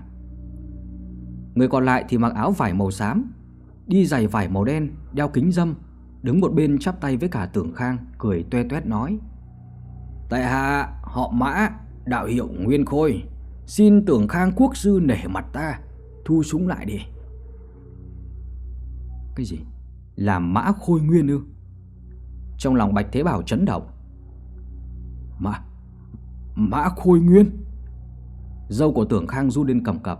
Người còn lại thì mặc áo vải màu xám Đi giày vải màu đen Đeo kính dâm Đứng một bên chắp tay với cả tưởng khang Cười tuê tuét nói. Tại hạ họ mã Đạo hiệu Nguyên Khôi. Xin tưởng khang quốc sư nể mặt ta, Thu súng lại đi. Cái gì? Là mã khôi nguyên ư? Trong lòng Bạch Thế Bảo chấn động. Mã Mã khôi nguyên? Dâu của tưởng khang du lên cầm cập.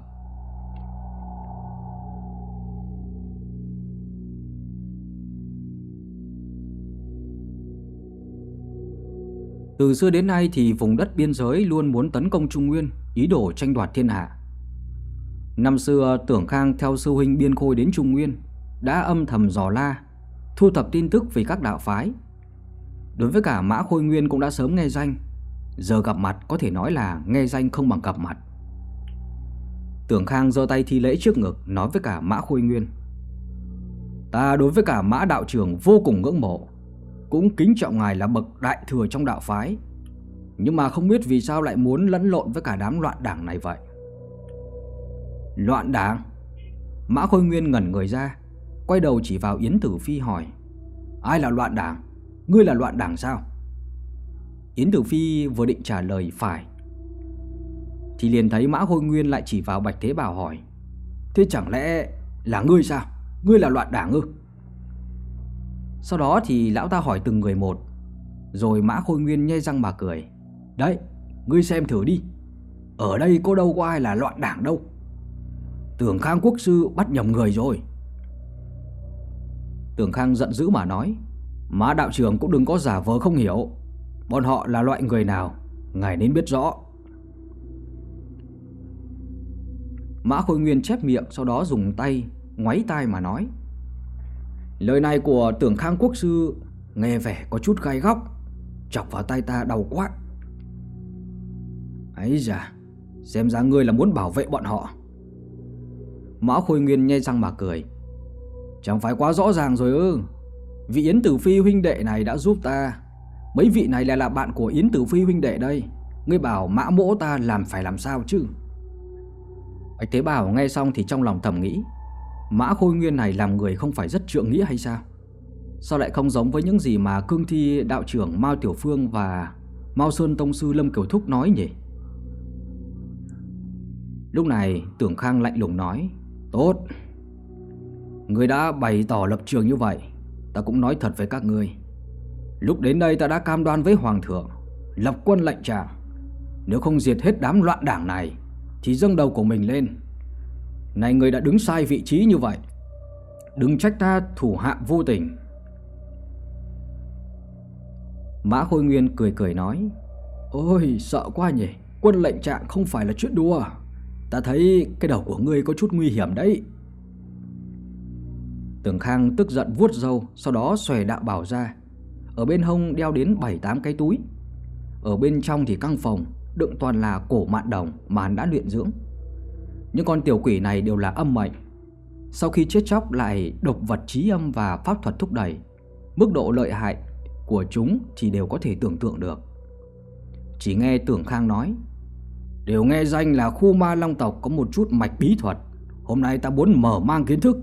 Từ xưa đến nay thì vùng đất biên giới luôn muốn tấn công Trung Nguyên ý đồ tranh đoạt thiên hạ. Năm xưa Tưởng Khang theo sư huynh Biên Khôi đến Trung Nguyên, đã âm thầm dò la, thu thập tin tức về các đạo phái. Đối với cả Mã Khôi Nguyên cũng đã sớm nghe danh, giờ gặp mặt có thể nói là nghe danh không bằng gặp mặt. Tưởng Khang giơ tay thi lễ trước ngực nói với cả Mã Khôi Nguyên. Ta đối với cả Mã đạo trưởng vô cùng ngưỡng mộ, cũng kính trọng ngài là bậc đại thừa trong đạo phái. Nhưng mà không biết vì sao lại muốn lẫn lộn với cả đám loạn đảng này vậy. Loạn đảng? Mã Khôi Nguyên ngẩn người ra, quay đầu chỉ vào Yến Tử Phi hỏi. Ai là loạn đảng? Ngươi là loạn đảng sao? Yến Tử Phi vừa định trả lời phải Thì liền thấy Mã Khôi Nguyên lại chỉ vào Bạch Thế Bảo hỏi Thế chẳng lẽ là ngươi sao? Ngươi là loạn đảng ư? Sau đó thì lão ta hỏi từng người một Rồi Mã Khôi Nguyên nhe răng mà cười Đấy, ngươi xem thử đi. Ở đây có đâu có ai là loạn đảng đâu. Tưởng Khang Quốc Sư bắt nhầm người rồi. Tưởng Khang giận dữ mà nói Mã đạo trưởng cũng đừng có giả vờ không hiểu. Bọn họ là loại người nào Ngài nên biết rõ. Mã Khôi Nguyên chép miệng Sau đó dùng tay Ngoáy tai mà nói Lời này của tưởng Khang Quốc Sư Nghe vẻ có chút gai góc Chọc vào tay ta đau quá ấy da Xem ra ngươi là muốn bảo vệ bọn họ. Mã Khôi Nguyên nhây răng mà cười. Chẳng phải quá rõ ràng rồi ư? Vị Yến Tử Phi huynh đệ này đã giúp ta. Mấy vị này lại là bạn của Yến Tử Phi huynh đệ đây. Ngươi bảo mã mỗ ta làm phải làm sao chứ? Bạch Thế Bảo nghe xong thì trong lòng thầm nghĩ, Mã Khôi Nguyên này làm người không phải rất trượng nghĩa hay sao? Sao lại không giống với những gì mà cương thi đạo trưởng Mao Tiểu Phương và Mao Sơn Tông Sư Lâm Kiều Thúc nói nhỉ? Lúc này Tưởng Khang lạnh lùng nói, Tốt. Người đã bày tỏ lập trường như vậy, Ta cũng nói thật với các ngươi. Lúc đến đây ta đã cam đoan với Hoàng thượng, Lập quân lệnh trạng Nếu không diệt hết đám loạn đảng này, Thì dâng đầu của mình lên. Này người đã đứng sai vị trí như vậy, Đừng trách ta thủ hạ vô tình. Mã Khôi Nguyên cười cười nói, Ôi, sợ quá nhỉ, Quân lệnh trạng không phải là chuyện đùa. Ta thấy cái đầu của ngươi có chút nguy hiểm đấy. Tưởng Khang tức giận vuốt râu, Sau đó xòe đạo bảo ra. Ở bên hông đeo đến 7-8 cái túi. Ở bên trong thì căng phòng, Đựng toàn là cổ mạn đồng mà hắn đã luyện dưỡng. Những con tiểu quỷ này đều là âm mệnh. Sau khi chết chóc lại độc vật trí âm và pháp thuật thúc đẩy, Mức độ lợi hại của chúng thì đều có thể tưởng tượng được. Chỉ nghe Tưởng Khang nói Đều nghe danh là khu ma long tộc có một chút mạch bí thuật. Hôm nay ta muốn mở mang kiến thức.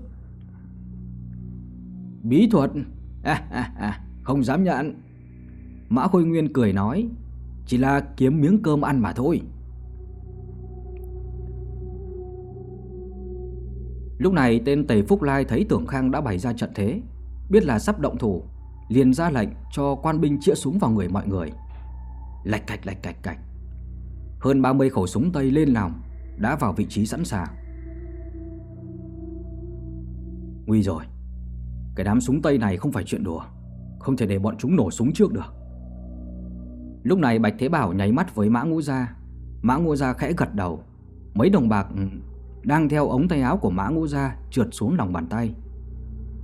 Bí thuật? À, à, à. Không dám nhận. Mã Khôi Nguyên cười nói Chỉ là kiếm miếng cơm ăn mà thôi. Lúc này tên Tề Phúc Lai thấy Tưởng Khang đã bày ra trận thế Biết là sắp động thủ liền ra lệnh cho quan binh chĩa súng vào người mọi người. Lạch cạch lạch cạch cạch. Hơn 30 khẩu súng Tây lên lòng Đã vào vị trí sẵn sàng. Nguy rồi. Cái đám súng Tây này không phải chuyện đùa. Không thể để bọn chúng nổ súng trước được. Lúc này Bạch Thế Bảo nháy mắt với Mã Ngũ Gia. Mã Ngũ Gia khẽ gật đầu. Mấy đồng bạc ừ, đang theo ống tay áo của Mã Ngũ Gia trượt xuống lòng bàn tay.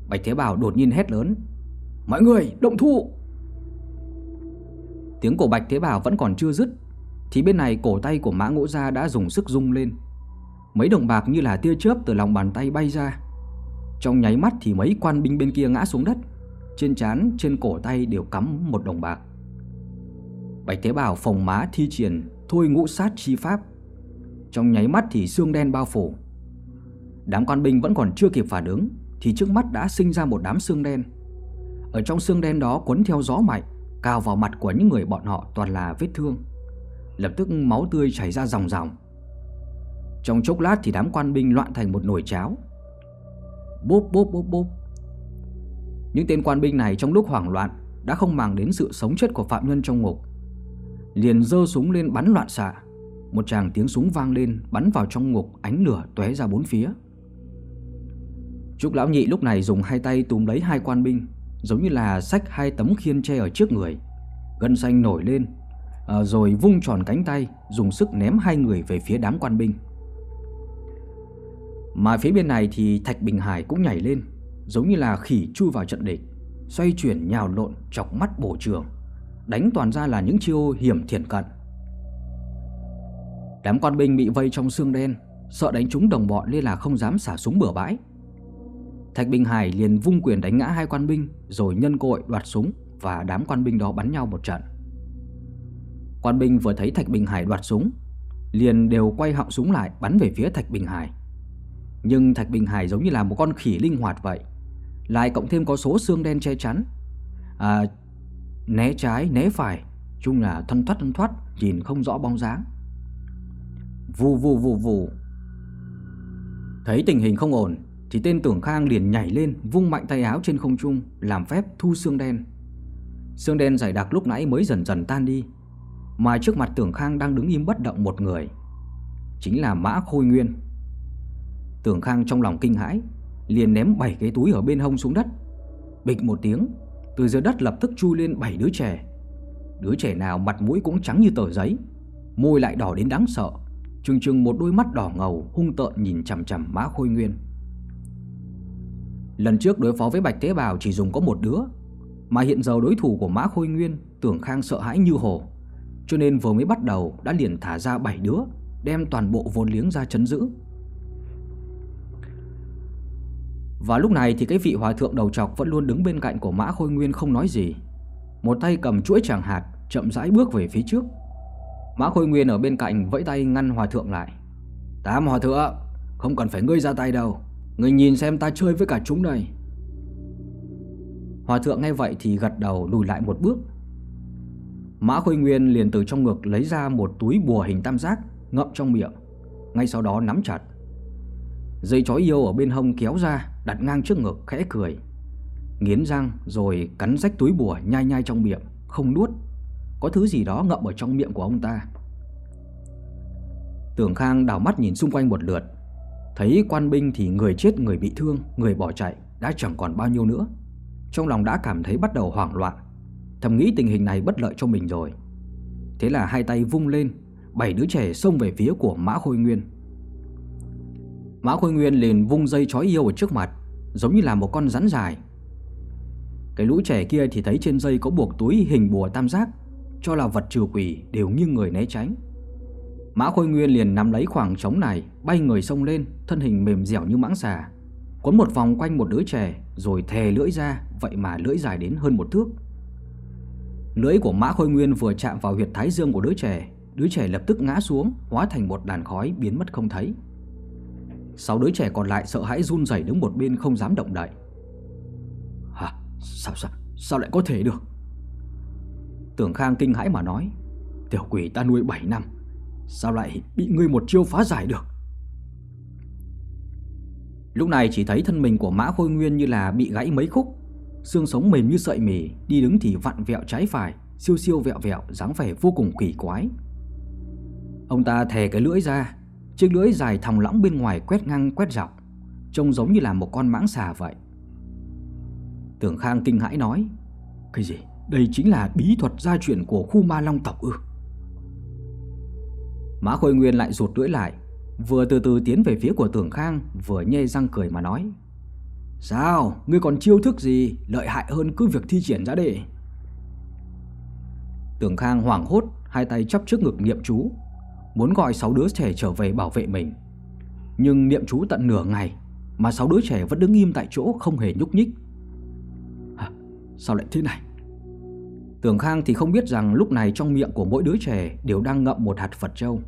Bạch Thế Bảo đột nhiên hét lớn. Mọi người, động thu Tiếng của Bạch Thế Bảo vẫn còn chưa dứt. Thì bên này cổ tay của Mã Ngũ Gia đã dùng sức rung lên. Mấy đồng bạc như là tia chớp từ lòng bàn tay bay ra. Trong nháy mắt thì mấy quan binh bên kia ngã xuống đất. Trên trán, trên cổ tay đều cắm một đồng bạc. Bạch Thế Bảo phòng má thi triển Thôi ngũ sát chi pháp. Trong nháy mắt thì xương đen bao phủ. Đám quan binh vẫn còn chưa kịp phản ứng Thì trước mắt đã sinh ra một đám xương đen. Ở trong xương đen đó cuốn theo gió mạnh Cào vào mặt của những người bọn họ toàn là vết thương. Lập tức máu tươi chảy ra ròng ròng Trong chốc lát thì đám quan binh loạn thành một nồi cháo Bốp bốp bốp bốp những tên quan binh này trong lúc hoảng loạn đã không màng đến sự sống chết của phạm nhân trong ngục. Liền dơ súng lên bắn loạn xạ. Một tràng tiếng súng vang lên bắn vào trong ngục ánh lửa tóe ra bốn phía. Trúc Lão Nhị lúc này dùng hai tay túm lấy hai quan binh giống như là xách hai tấm khiên tre ở trước người. Gân xanh nổi lên, à, Rồi vung tròn cánh tay Dùng sức ném hai người về phía đám quan binh. Mà phía bên này thì Thạch Bình Hải cũng nhảy lên Giống như là khỉ chui vào trận địch Xoay chuyển nhào lộn chọc mắt bổ trường Đánh toàn ra là những chiêu hiểm thiển cận. Đám quan binh bị vây trong xương đen Sợ đánh trúng đồng bọn nên là không dám xả súng bừa bãi. Thạch Bình Hải liền vung quyền đánh ngã hai quan binh Rồi nhân cội đoạt súng Và đám quan binh đó bắn nhau một trận. Quan binh vừa thấy Thạch Bình Hải đoạt súng Liền đều quay họng súng lại bắn về phía Thạch Bình Hải. Nhưng Thạch Bình Hải giống như là một con khỉ linh hoạt vậy Lại cộng thêm có số xương đen che chắn. À, Né trái né phải Chung là thân thoát thân thoát Nhìn không rõ bóng dáng. Vù vù vù vù. Thấy tình hình không ổn Thì tên tưởng khang liền nhảy lên Vung mạnh tay áo trên không trung Làm phép thu xương đen. Xương đen dày đặc lúc nãy mới dần dần tan đi. Mà trước mặt tưởng khang đang đứng im bất động một người. Chính là Mã Khôi Nguyên. Tưởng khang trong lòng kinh hãi, Liền ném bảy cái túi ở bên hông xuống đất. Bịch một tiếng, Từ dưới đất lập tức chui lên bảy đứa trẻ. Đứa trẻ nào mặt mũi cũng trắng như tờ giấy, Môi lại đỏ đến đáng sợ. Trừng trừng một đôi mắt đỏ ngầu, hung tợn nhìn chằm chằm Mã Khôi Nguyên. Lần trước đối phó với Bạch Tế Bào chỉ dùng có một đứa, Mà hiện giờ đối thủ của Mã Khôi Nguyên, Tưởng Khang sợ hãi như hồ cho nên vừa mới bắt đầu đã liền thả ra 7 đứa, Đem toàn bộ vốn liếng ra chấn giữ. Và lúc này thì cái vị hòa thượng đầu trọc vẫn luôn đứng bên cạnh của Mã Khôi Nguyên không nói gì. Một tay cầm chuỗi tràng hạt, chậm rãi bước về phía trước. Mã Khôi Nguyên ở bên cạnh vẫy tay ngăn hòa thượng lại. Tám hòa thượng, Không cần phải ngươi ra tay đâu. Ngươi nhìn xem ta chơi với cả chúng đây Hòa thượng nghe vậy thì gật đầu lùi lại một bước. Mã Khôi Nguyên liền từ trong ngực lấy ra một túi bùa hình tam giác, Ngậm trong miệng. Ngay sau đó nắm chặt. Dây chói yêu ở bên hông kéo ra, Đặt ngang trước ngực, khẽ cười. Nghiến răng rồi cắn rách túi bùa nhai nhai trong miệng, Không nuốt. Có thứ gì đó ngậm ở trong miệng của ông ta. Tưởng Khang đảo mắt nhìn xung quanh một lượt. Thấy quan binh thì người chết, người bị thương, Người bỏ chạy, đã chẳng còn bao nhiêu nữa. Trong lòng đã cảm thấy bắt đầu hoảng loạn. Thầm nghĩ tình hình này bất lợi cho mình rồi Thế là hai tay vung lên Bảy đứa trẻ xông về phía của Mã Khôi Nguyên Mã Khôi Nguyên liền vung dây chói yêu ở trước mặt Giống như là một con rắn dài Cái lũ trẻ kia thì thấy trên dây có buộc túi hình bùa tam giác cho là vật trừ quỷ đều như người né tránh. Mã Khôi Nguyên liền nắm lấy khoảng trống này, bay người sông lên, thân hình mềm dẻo như mãng xà, quấn một vòng quanh một đứa trẻ rồi thè lưỡi ra, vậy mà lưỡi dài đến hơn một thước. Lưỡi của Mã Khôi Nguyên vừa chạm vào huyệt thái dương của đứa trẻ, đứa trẻ lập tức ngã xuống, hóa thành một đàn khói biến mất không thấy. Sáu đứa trẻ còn lại sợ hãi run rẩy đứng một bên không dám động đậy. Hả? Sao sao? Sao lại có thể được? Tưởng Khang kinh hãi mà nói Tiểu quỷ ta nuôi 7 năm Sao lại bị ngươi một chiêu phá giải được Lúc này chỉ thấy thân mình của Mã Khôi Nguyên như là bị gãy mấy khúc Xương sống mềm như sợi mì, Đi đứng thì vặn vẹo trái phải, Siêu siêu vẹo vẹo, dáng vẻ vô cùng kỳ quái. Ông ta thè cái lưỡi ra, Chiếc lưỡi dài thòng lõng bên ngoài quét ngang quét dọc, Trông giống như là một con mãng xà vậy. Tưởng Khang kinh hãi nói, Cái gì? Đây chính là bí thuật gia truyền của khu ma long tộc ư? Mã Khôi Nguyên lại rụt lưỡi lại, Vừa từ từ tiến về phía của Tưởng Khang, Vừa nhê răng cười mà nói Sao, ngươi còn chiêu thức gì? Lợi hại hơn cứ việc thi triển ra đi. Tưởng Khang hoảng hốt Hai tay chắp trước ngực niệm chú Muốn gọi sáu đứa trẻ trở về bảo vệ mình. Nhưng niệm chú tận nửa ngày Mà sáu đứa trẻ vẫn đứng im tại chỗ Không hề nhúc nhích. À, Sao lại thế này? Tưởng Khang thì không biết rằng lúc này trong miệng của mỗi đứa trẻ đều đang ngậm một hạt Phật châu.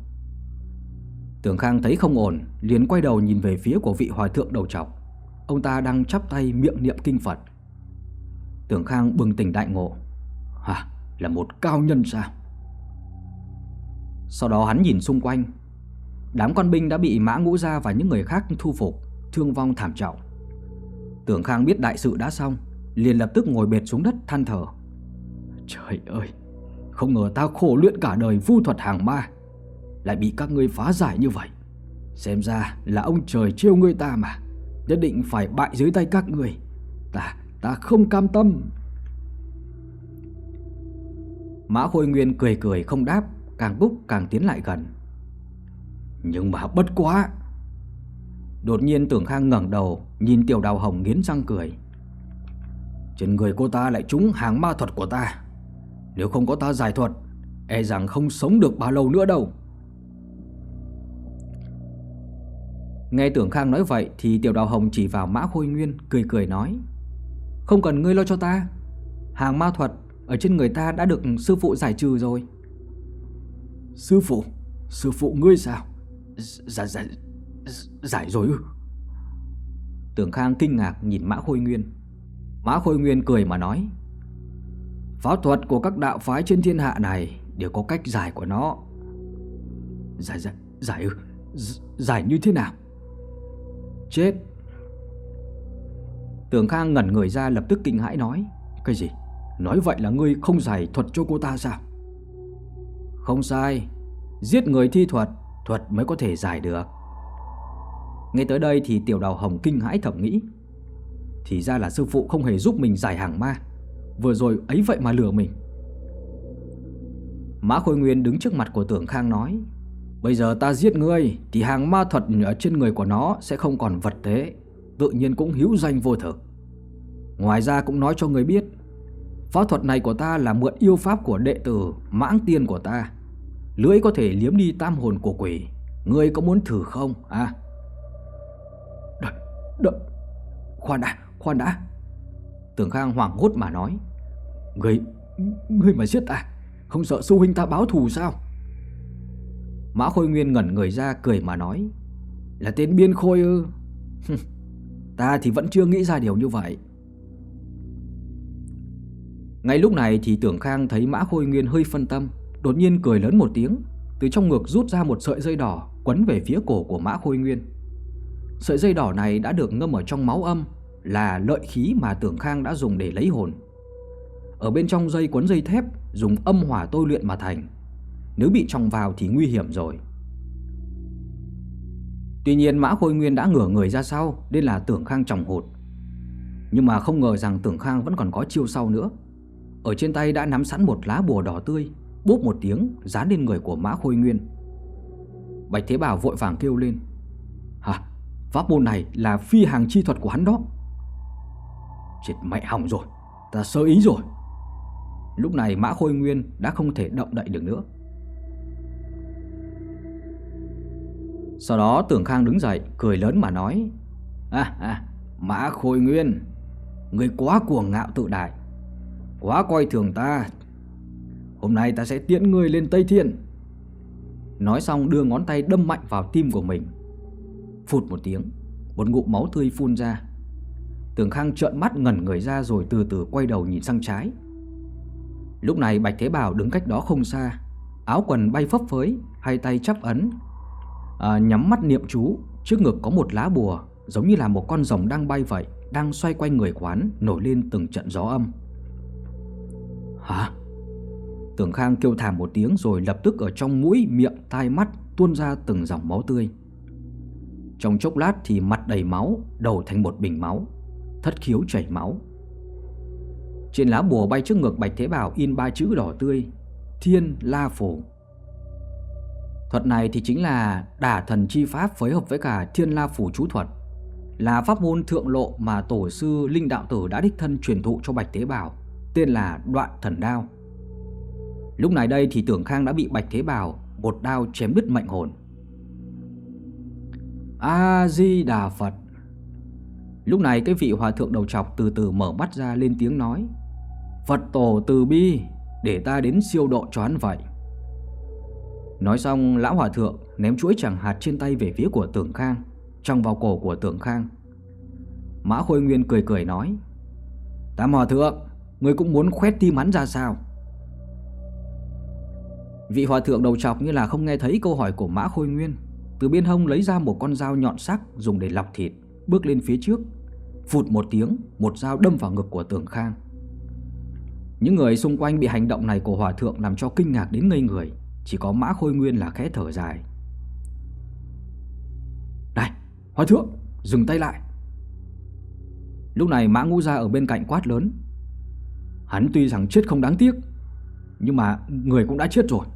Tưởng Khang thấy không ổn, liền quay đầu nhìn về phía của vị hòa thượng đầu trọc. Ông ta đang chắp tay miệng niệm kinh Phật. Tưởng Khang bừng tỉnh đại ngộ. Hả, là một cao nhân sao? Sau đó hắn nhìn xung quanh. Đám quan binh đã bị Mã Ngũ Gia và những người khác thu phục, thương vong thảm trọng. Tưởng Khang biết đại sự đã xong, liền lập tức ngồi bệt xuống đất than thở. Trời ơi Không ngờ ta khổ luyện cả đời vu thuật hàng ma Lại bị các ngươi phá giải như vậy Xem ra là ông trời trêu ngươi ta mà Nhất định phải bại dưới tay các người, Ta, ta không cam tâm. Mã Khôi Nguyên cười cười không đáp Càng búc càng tiến lại gần. Nhưng mà bất quá. Đột nhiên Tưởng Khang ngẩng đầu Nhìn tiểu đào hồng nghiến răng cười. Trên người cô ta lại trúng hàng ma thuật của ta. Nếu không có ta giải thuật E rằng không sống được bao lâu nữa đâu. Nghe Tưởng Khang nói vậy Thì tiểu đào hồng chỉ vào Mã Khôi Nguyên Cười cười nói Không cần ngươi lo cho ta. Hàng ma thuật ở trên người ta đã được sư phụ giải trừ rồi. Sư phụ? Sư phụ ngươi sao? Giải giải Giải rồi ư? Tưởng Khang kinh ngạc nhìn Mã Khôi Nguyên. Mã Khôi Nguyên cười mà nói Pháp thuật của các đạo phái trên thiên hạ này Đều có cách giải của nó. Giải giải Giải ư? Giải như thế nào Chết. Tưởng Khang ngẩn người ra lập tức kinh hãi nói, Cái gì? Nói vậy là ngươi không giải thuật cho cô ta sao? Không sai, Giết người thi thuật Thuật mới có thể giải được. Nghe tới đây thì tiểu đào hồng kinh hãi thầm nghĩ, Thì ra là sư phụ không hề giúp mình giải hàng ma, Vừa rồi ấy vậy mà lừa mình. Mã Khôi Nguyên đứng trước mặt của tưởng Khang nói Bây giờ ta giết ngươi Thì hàng ma thuật ở trên người của nó Sẽ không còn vật thế Tự nhiên cũng hữu danh vô thực. Ngoài ra cũng nói cho người biết Pháp thuật này của ta là mượn yêu pháp của đệ tử mãng tiên của ta. Lưỡi có thể liếm đi tam hồn của quỷ Ngươi có muốn thử không? À. Đợi, đợi Khoan đã, khoan đã. Tưởng Khang hoảng hốt mà nói Ngươi, ngươi mà giết ta Không sợ sư huynh ta báo thù sao? Mã Khôi Nguyên ngẩn người ra cười mà nói, Là tên biên khôi ư? Ta thì vẫn chưa nghĩ ra điều như vậy. Ngay lúc này thì Tưởng Khang thấy Mã Khôi Nguyên hơi phân tâm, Đột nhiên cười lớn một tiếng, Từ trong ngực rút ra một sợi dây đỏ, Quấn về phía cổ của Mã Khôi Nguyên. Sợi dây đỏ này đã được ngâm ở trong máu âm, Là lợi khí mà Tưởng Khang đã dùng để lấy hồn. Ở bên trong dây quấn dây thép, Dùng âm hỏa tôi luyện mà thành. Nếu bị trong vào thì nguy hiểm rồi. Tuy nhiên Mã Khôi Nguyên đã ngửa người ra sau Nên là Tưởng Khang trọng hụt. Nhưng mà không ngờ rằng Tưởng Khang vẫn còn có chiêu sau nữa. Ở trên tay đã nắm sẵn một lá bùa đỏ tươi Bốp một tiếng, dán lên người của Mã Khôi Nguyên. Bạch Thế Bảo vội vàng kêu lên. Hả? Pháp môn này là phi hàng chi thuật của hắn đó. Chết mẹ hỏng rồi, Ta sơ ý rồi. Lúc này Mã Khôi Nguyên đã không thể động đậy được nữa. Sau đó Tưởng Khang đứng dậy, Cười lớn mà nói À à Mã Khôi Nguyên, Người quá cuồng ngạo tự đại, Quá coi thường ta. Hôm nay ta sẽ tiễn ngươi lên Tây Thiên. Nói xong đưa ngón tay đâm mạnh vào tim của mình. Phụt một tiếng, Một ngụm máu tươi phun ra. Tường Khang trợn mắt ngẩn người ra rồi từ từ quay đầu nhìn sang trái. Lúc này Bạch Thế Bảo đứng cách đó không xa, Áo quần bay phấp phới, Hai tay chắp ấn à, Nhắm mắt niệm chú Trước ngực có một lá bùa Giống như là một con rồng đang bay vậy Đang xoay quanh người quán Nổi lên từng trận gió âm Hả? Tưởng Khang kêu thảm một tiếng rồi lập tức ở trong mũi, miệng, tai mắt tuôn ra từng dòng máu tươi. Trong chốc lát thì mặt đầy máu, đầu thành một bình máu, thất khiếu chảy máu. Trên lá bùa bay trước ngực Bạch Thế Bảo in ba chữ đỏ tươi, Thiên La Phổ. Thuật này thì chính là đả thần chi pháp phối hợp với cả Thiên La Phủ chú thuật, là pháp môn thượng lộ mà tổ sư Linh Đạo Tử đã đích thân truyền thụ cho Bạch Thế Bảo tên là Đoạn Thần Đao. Lúc này đây thì Tưởng Khang đã bị Bạch Thế Bảo một đao chém đứt mệnh hồn. A Di Đà Phật. Lúc này cái vị hòa thượng đầu trọc từ từ mở mắt ra lên tiếng nói: "Phật tổ từ bi, để ta đến siêu độ cho hắn vậy." Nói xong, lão hòa thượng ném chuỗi chẳng hạt trên tay về phía của Tưởng Khang, trong vào cổ của Tưởng Khang. Mã Khôi Nguyên cười cười nói: "Tam hòa thượng, Người cũng muốn khoét tim hắn ra sao? Vị hòa thượng đầu chọc như là không nghe thấy câu hỏi của Mã Khôi Nguyên Từ bên hông lấy ra một con dao nhọn sắc dùng để lọc thịt Bước lên phía trước Phụt một tiếng Một dao đâm vào ngực của Tưởng Khang. Những người xung quanh bị hành động này của hòa thượng làm cho kinh ngạc đến ngây người. Chỉ có Mã Khôi Nguyên là khẽ thở dài. Này Hòa thượng Dừng tay lại. Lúc này Mã Ngũ Gia ở bên cạnh quát lớn. Hắn tuy rằng chết không đáng tiếc Nhưng mà người cũng đã chết rồi.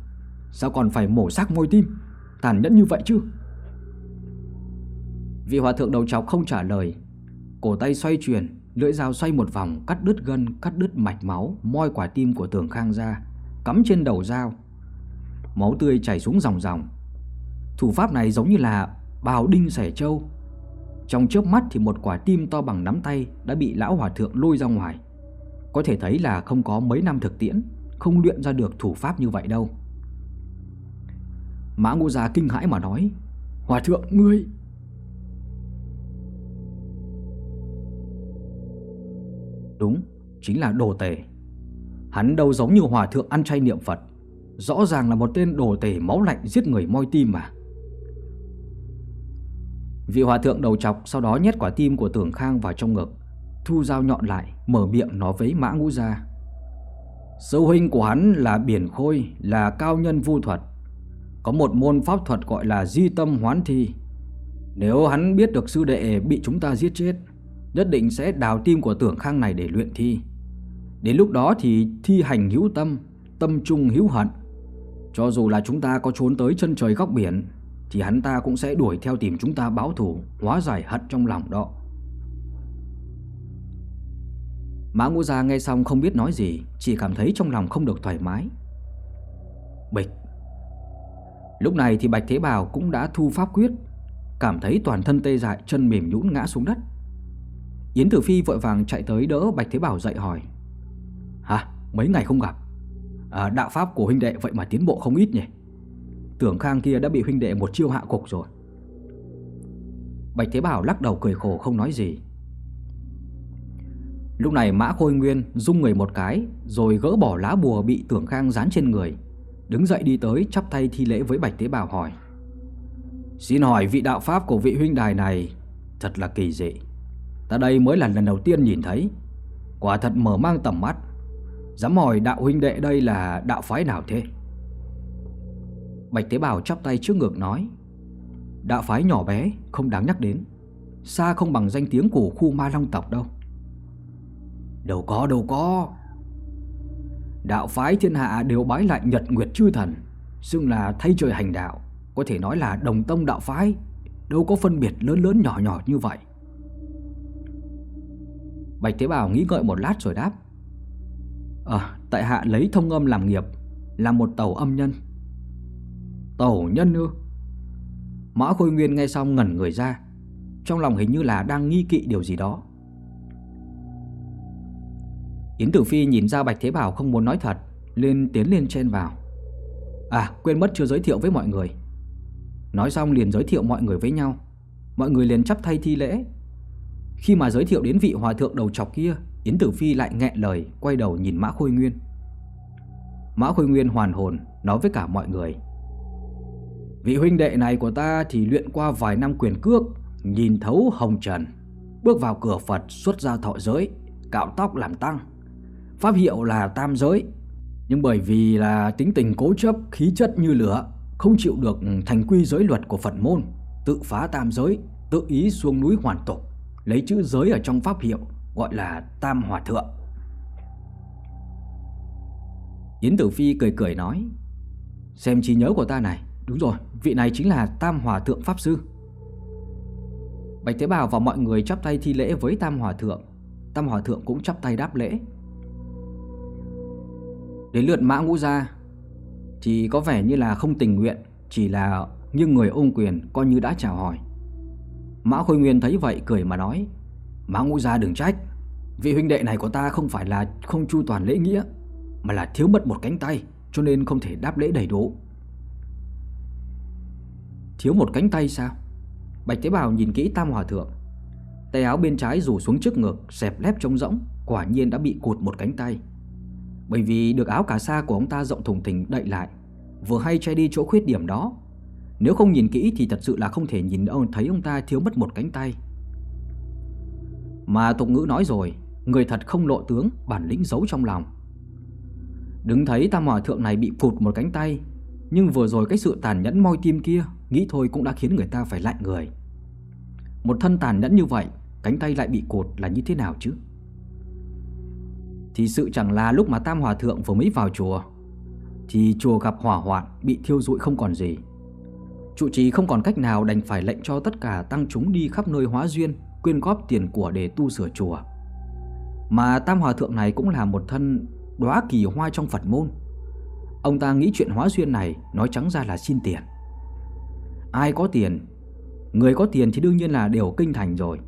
Sao còn phải mổ xác môi tim? Tàn nhẫn như vậy chứ? Vị hòa thượng đầu chọc không trả lời. Cổ tay xoay chuyển Lưỡi dao xoay một vòng Cắt đứt gân, cắt đứt mạch máu Moi quả tim của tường khang ra Cắm trên đầu dao. Máu tươi chảy xuống dòng dòng. Thủ pháp này giống như là bào đinh sẻ trâu. Trong chớp mắt thì một quả tim to bằng nắm tay Đã bị lão hòa thượng lôi ra ngoài. Có thể thấy là không có mấy năm thực tiễn Không luyện ra được thủ pháp như vậy đâu. Mã ngũ già kinh hãi mà nói Hòa thượng ngươi! Đúng, chính là đồ tể. Hắn đâu giống như hòa thượng ăn chay niệm Phật. Rõ ràng là một tên đồ tể máu lạnh giết người moi tim mà. Vị hòa thượng đầu chọc sau đó nhét quả tim của tưởng khang vào trong ngực, Thu dao nhọn lại, Mở miệng nó với mã ngũ ra. Sư huynh của hắn là Biển Khôi, Là cao nhân vu thuật. Có một môn pháp thuật gọi là di tâm hoán thi. Nếu hắn biết được sư đệ bị chúng ta giết chết, Nhất định sẽ đào tim của tưởng khang này để luyện thi. Đến lúc đó thì thi hành hữu tâm Tâm trung hữu hận. Cho dù là chúng ta có trốn tới chân trời góc biển, Thì hắn ta cũng sẽ đuổi theo tìm chúng ta báo thù, Hóa giải hận trong lòng đó. Mã Ngũ Gia nghe xong không biết nói gì, Chỉ cảm thấy trong lòng không được thoải mái. Bịch! Lúc này thì Bạch Thế Bào cũng đã thu pháp quyết, Cảm thấy toàn thân tê dại, Chân mềm nhũn ngã xuống đất. Yến Tử Phi vội vàng chạy tới đỡ Bạch Thế Bảo dậy hỏi, Hả? Mấy ngày không gặp? À, Đạo pháp của huynh đệ vậy mà tiến bộ không ít nhỉ? Tưởng Khang kia đã bị huynh đệ một chiêu hạ cục rồi. Bạch Thế Bảo lắc đầu cười khổ không nói gì. Lúc này Mã Khôi Nguyên rung người một cái Rồi gỡ bỏ lá bùa bị Tưởng Khang dán trên người Đứng dậy đi tới chắp tay thi lễ với Bạch Tế Bảo hỏi. Xin hỏi vị đạo pháp của vị huynh đài này Thật là kỳ dị. Ta đây mới là lần đầu tiên nhìn thấy. Quả thật mở mang tầm mắt Dám hỏi đạo huynh đệ đây là đạo phái nào thế? Bạch Tế Bảo chắp tay trước ngực nói, Đạo phái nhỏ bé, không đáng nhắc đến. Xa không bằng danh tiếng của khu ma long tộc đâu. Đâu có đâu có. Đạo phái thiên hạ đều bái lại nhật nguyệt chư thần, Xưng là thay trời hành đạo, Có thể nói là đồng tông đạo phái, Đâu có phân biệt lớn lớn nhỏ nhỏ như vậy. Bạch tế Bảo nghĩ ngợi một lát rồi đáp À tại hạ lấy thông âm làm nghiệp, Là một tàu âm nhân. Tàu nhân ư? Mã Khôi Nguyên nghe xong ngẩn người ra, Trong lòng hình như là đang nghi kỵ điều gì đó. Yến Tử Phi nhìn ra Bạch Thế Bảo không muốn nói thật, Lên tiến lên chen vào. À quên mất chưa giới thiệu với mọi người. Nói xong liền giới thiệu mọi người với nhau. Mọi người liền chắp thay thi lễ. Khi mà giới thiệu đến vị hòa thượng đầu chọc kia Yến Tử Phi lại nghẹn lời, Quay đầu nhìn Mã Khôi Nguyên. Mã Khôi Nguyên hoàn hồn, Nói với cả mọi người. Vị huynh đệ này của ta thì luyện qua vài năm quyền cước, Nhìn thấu hồng trần, Bước vào cửa Phật xuất ra thọ giới, Cạo tóc làm tăng. Pháp hiệu là tam giới, Nhưng bởi vì là tính tình cố chấp, Khí chất như lửa, Không chịu được thành quy giới luật của Phật môn, Tự phá tam giới, Tự ý xuống núi hoàn tục, Lấy chữ giới ở trong pháp hiệu. Gọi là tam hòa thượng. Yến Tử Phi cười cười nói Xem trí nhớ của ta này. Đúng rồi, vị này chính là Tam Hòa Thượng Pháp Sư. Bạch Thế Bảo và mọi người chắp tay thi lễ với Tam Hòa Thượng. Tam Hòa Thượng cũng chắp tay đáp lễ. Đến lượt mã ngũ ra Thì có vẻ như là không tình nguyện Chỉ là như người ôm quyền Coi như đã chào hỏi. Mã Khôi Nguyên thấy vậy cười mà nói Mã ngũ ra đừng trách. Vị huynh đệ này của ta không phải là không chu toàn lễ nghĩa, Mà là thiếu mất một cánh tay, Cho nên không thể đáp lễ đầy đủ. Thiếu một cánh tay sao? Bạch Tế Bào nhìn kỹ Tam Hòa Thượng. Tay áo bên trái rủ xuống trước ngực, Xẹp lép trông rỗng, Quả nhiên đã bị cụt một cánh tay. Bởi vì được áo cà sa của ông ta rộng thùng thình đậy lại, Vừa hay che đi chỗ khuyết điểm đó. Nếu không nhìn kỹ thì thật sự là không thể nhìn ông, thấy ông ta thiếu mất một cánh tay. Mà tục ngữ nói rồi Người thật không lộ tướng Bản lĩnh giấu trong lòng. Đứng thấy Tam Hòa Thượng này bị phụt một cánh tay Nhưng vừa rồi cái sự tàn nhẫn moi tim kia Nghĩ thôi cũng đã khiến người ta phải lạnh người. Một thân tàn nhẫn như vậy Cánh tay lại bị cột là như thế nào chứ? Thì sự chẳng là lúc mà Tam Hòa Thượng vừa mới vào chùa thì chùa gặp hỏa hoạn bị thiêu rụi không còn gì. Trụ trì không còn cách nào đành phải lệnh cho tất cả tăng chúng đi khắp nơi hóa duyên, quyên góp tiền của để tu sửa chùa. Mà Tam Hòa Thượng này cũng là một thân đóa kỳ hoa trong Phật môn. Ông ta nghĩ chuyện hóa duyên này nói trắng ra là xin tiền. Ai có tiền, người có tiền thì đương nhiên là đều kinh thành rồi.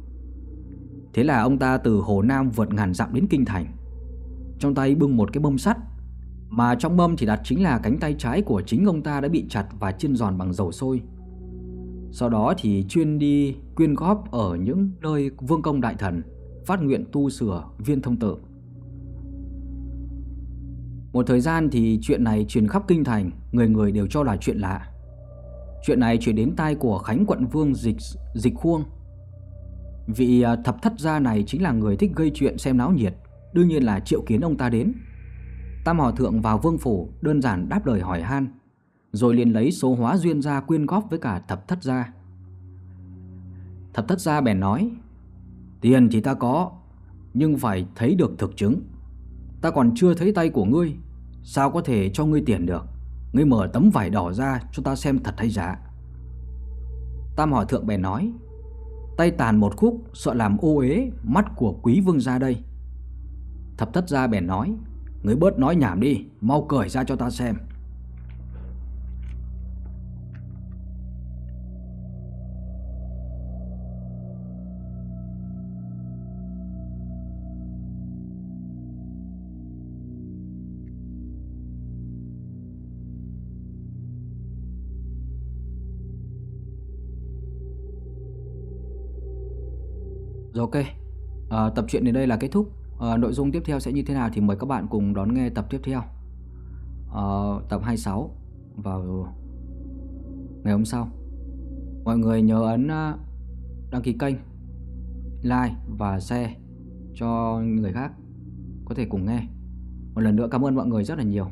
Thế là ông ta từ Hồ Nam vượt ngàn dặm đến kinh thành. Trong tay bưng một cái mâm sắt mà trong mâm thì đặt chính là cánh tay trái của chính ông ta đã bị chặt và chiên giòn bằng dầu sôi. Sau đó thì chuyên đi quyên góp ở những nơi vương công đại thần, phát nguyện tu sửa viên thông tự. Một thời gian thì chuyện này truyền khắp kinh thành, người người đều cho là chuyện lạ. Chuyện này chuyển đến tai của Khánh quận vương Dịch Dịch Khuông. Vị à, thập thất gia này chính là người thích gây chuyện xem náo nhiệt, đương nhiên là triệu kiến ông ta đến. Tam Hòa Thượng vào vương phủ đơn giản đáp lời hỏi han, rồi liền lấy số hóa duyên ra quyên góp với cả thập thất gia. Thập thất gia bèn nói, tiền thì ta có, nhưng phải thấy được thực chứng. Ta còn chưa thấy tay của ngươi, sao có thể cho ngươi tiền được? Ngươi mở tấm vải đỏ ra cho ta xem thật hay giả. Tam hỏi Thượng bèn nói, tay tàn một khúc sợ làm ô uế mắt của quý vương gia đây. Thập thất gia bèn nói, Người bớt nói nhảm đi Mau cởi ra cho ta xem Rồi ok. À, Tập truyện đến đây là kết thúc. À, Nội dung tiếp theo sẽ như thế nào thì mời các bạn cùng đón nghe tập tiếp theo. À, Tập 26 vào ngày hôm sau. Mọi người nhớ ấn đăng ký kênh Like và share cho người khác có thể cùng nghe. Một lần nữa cảm ơn mọi người rất là nhiều.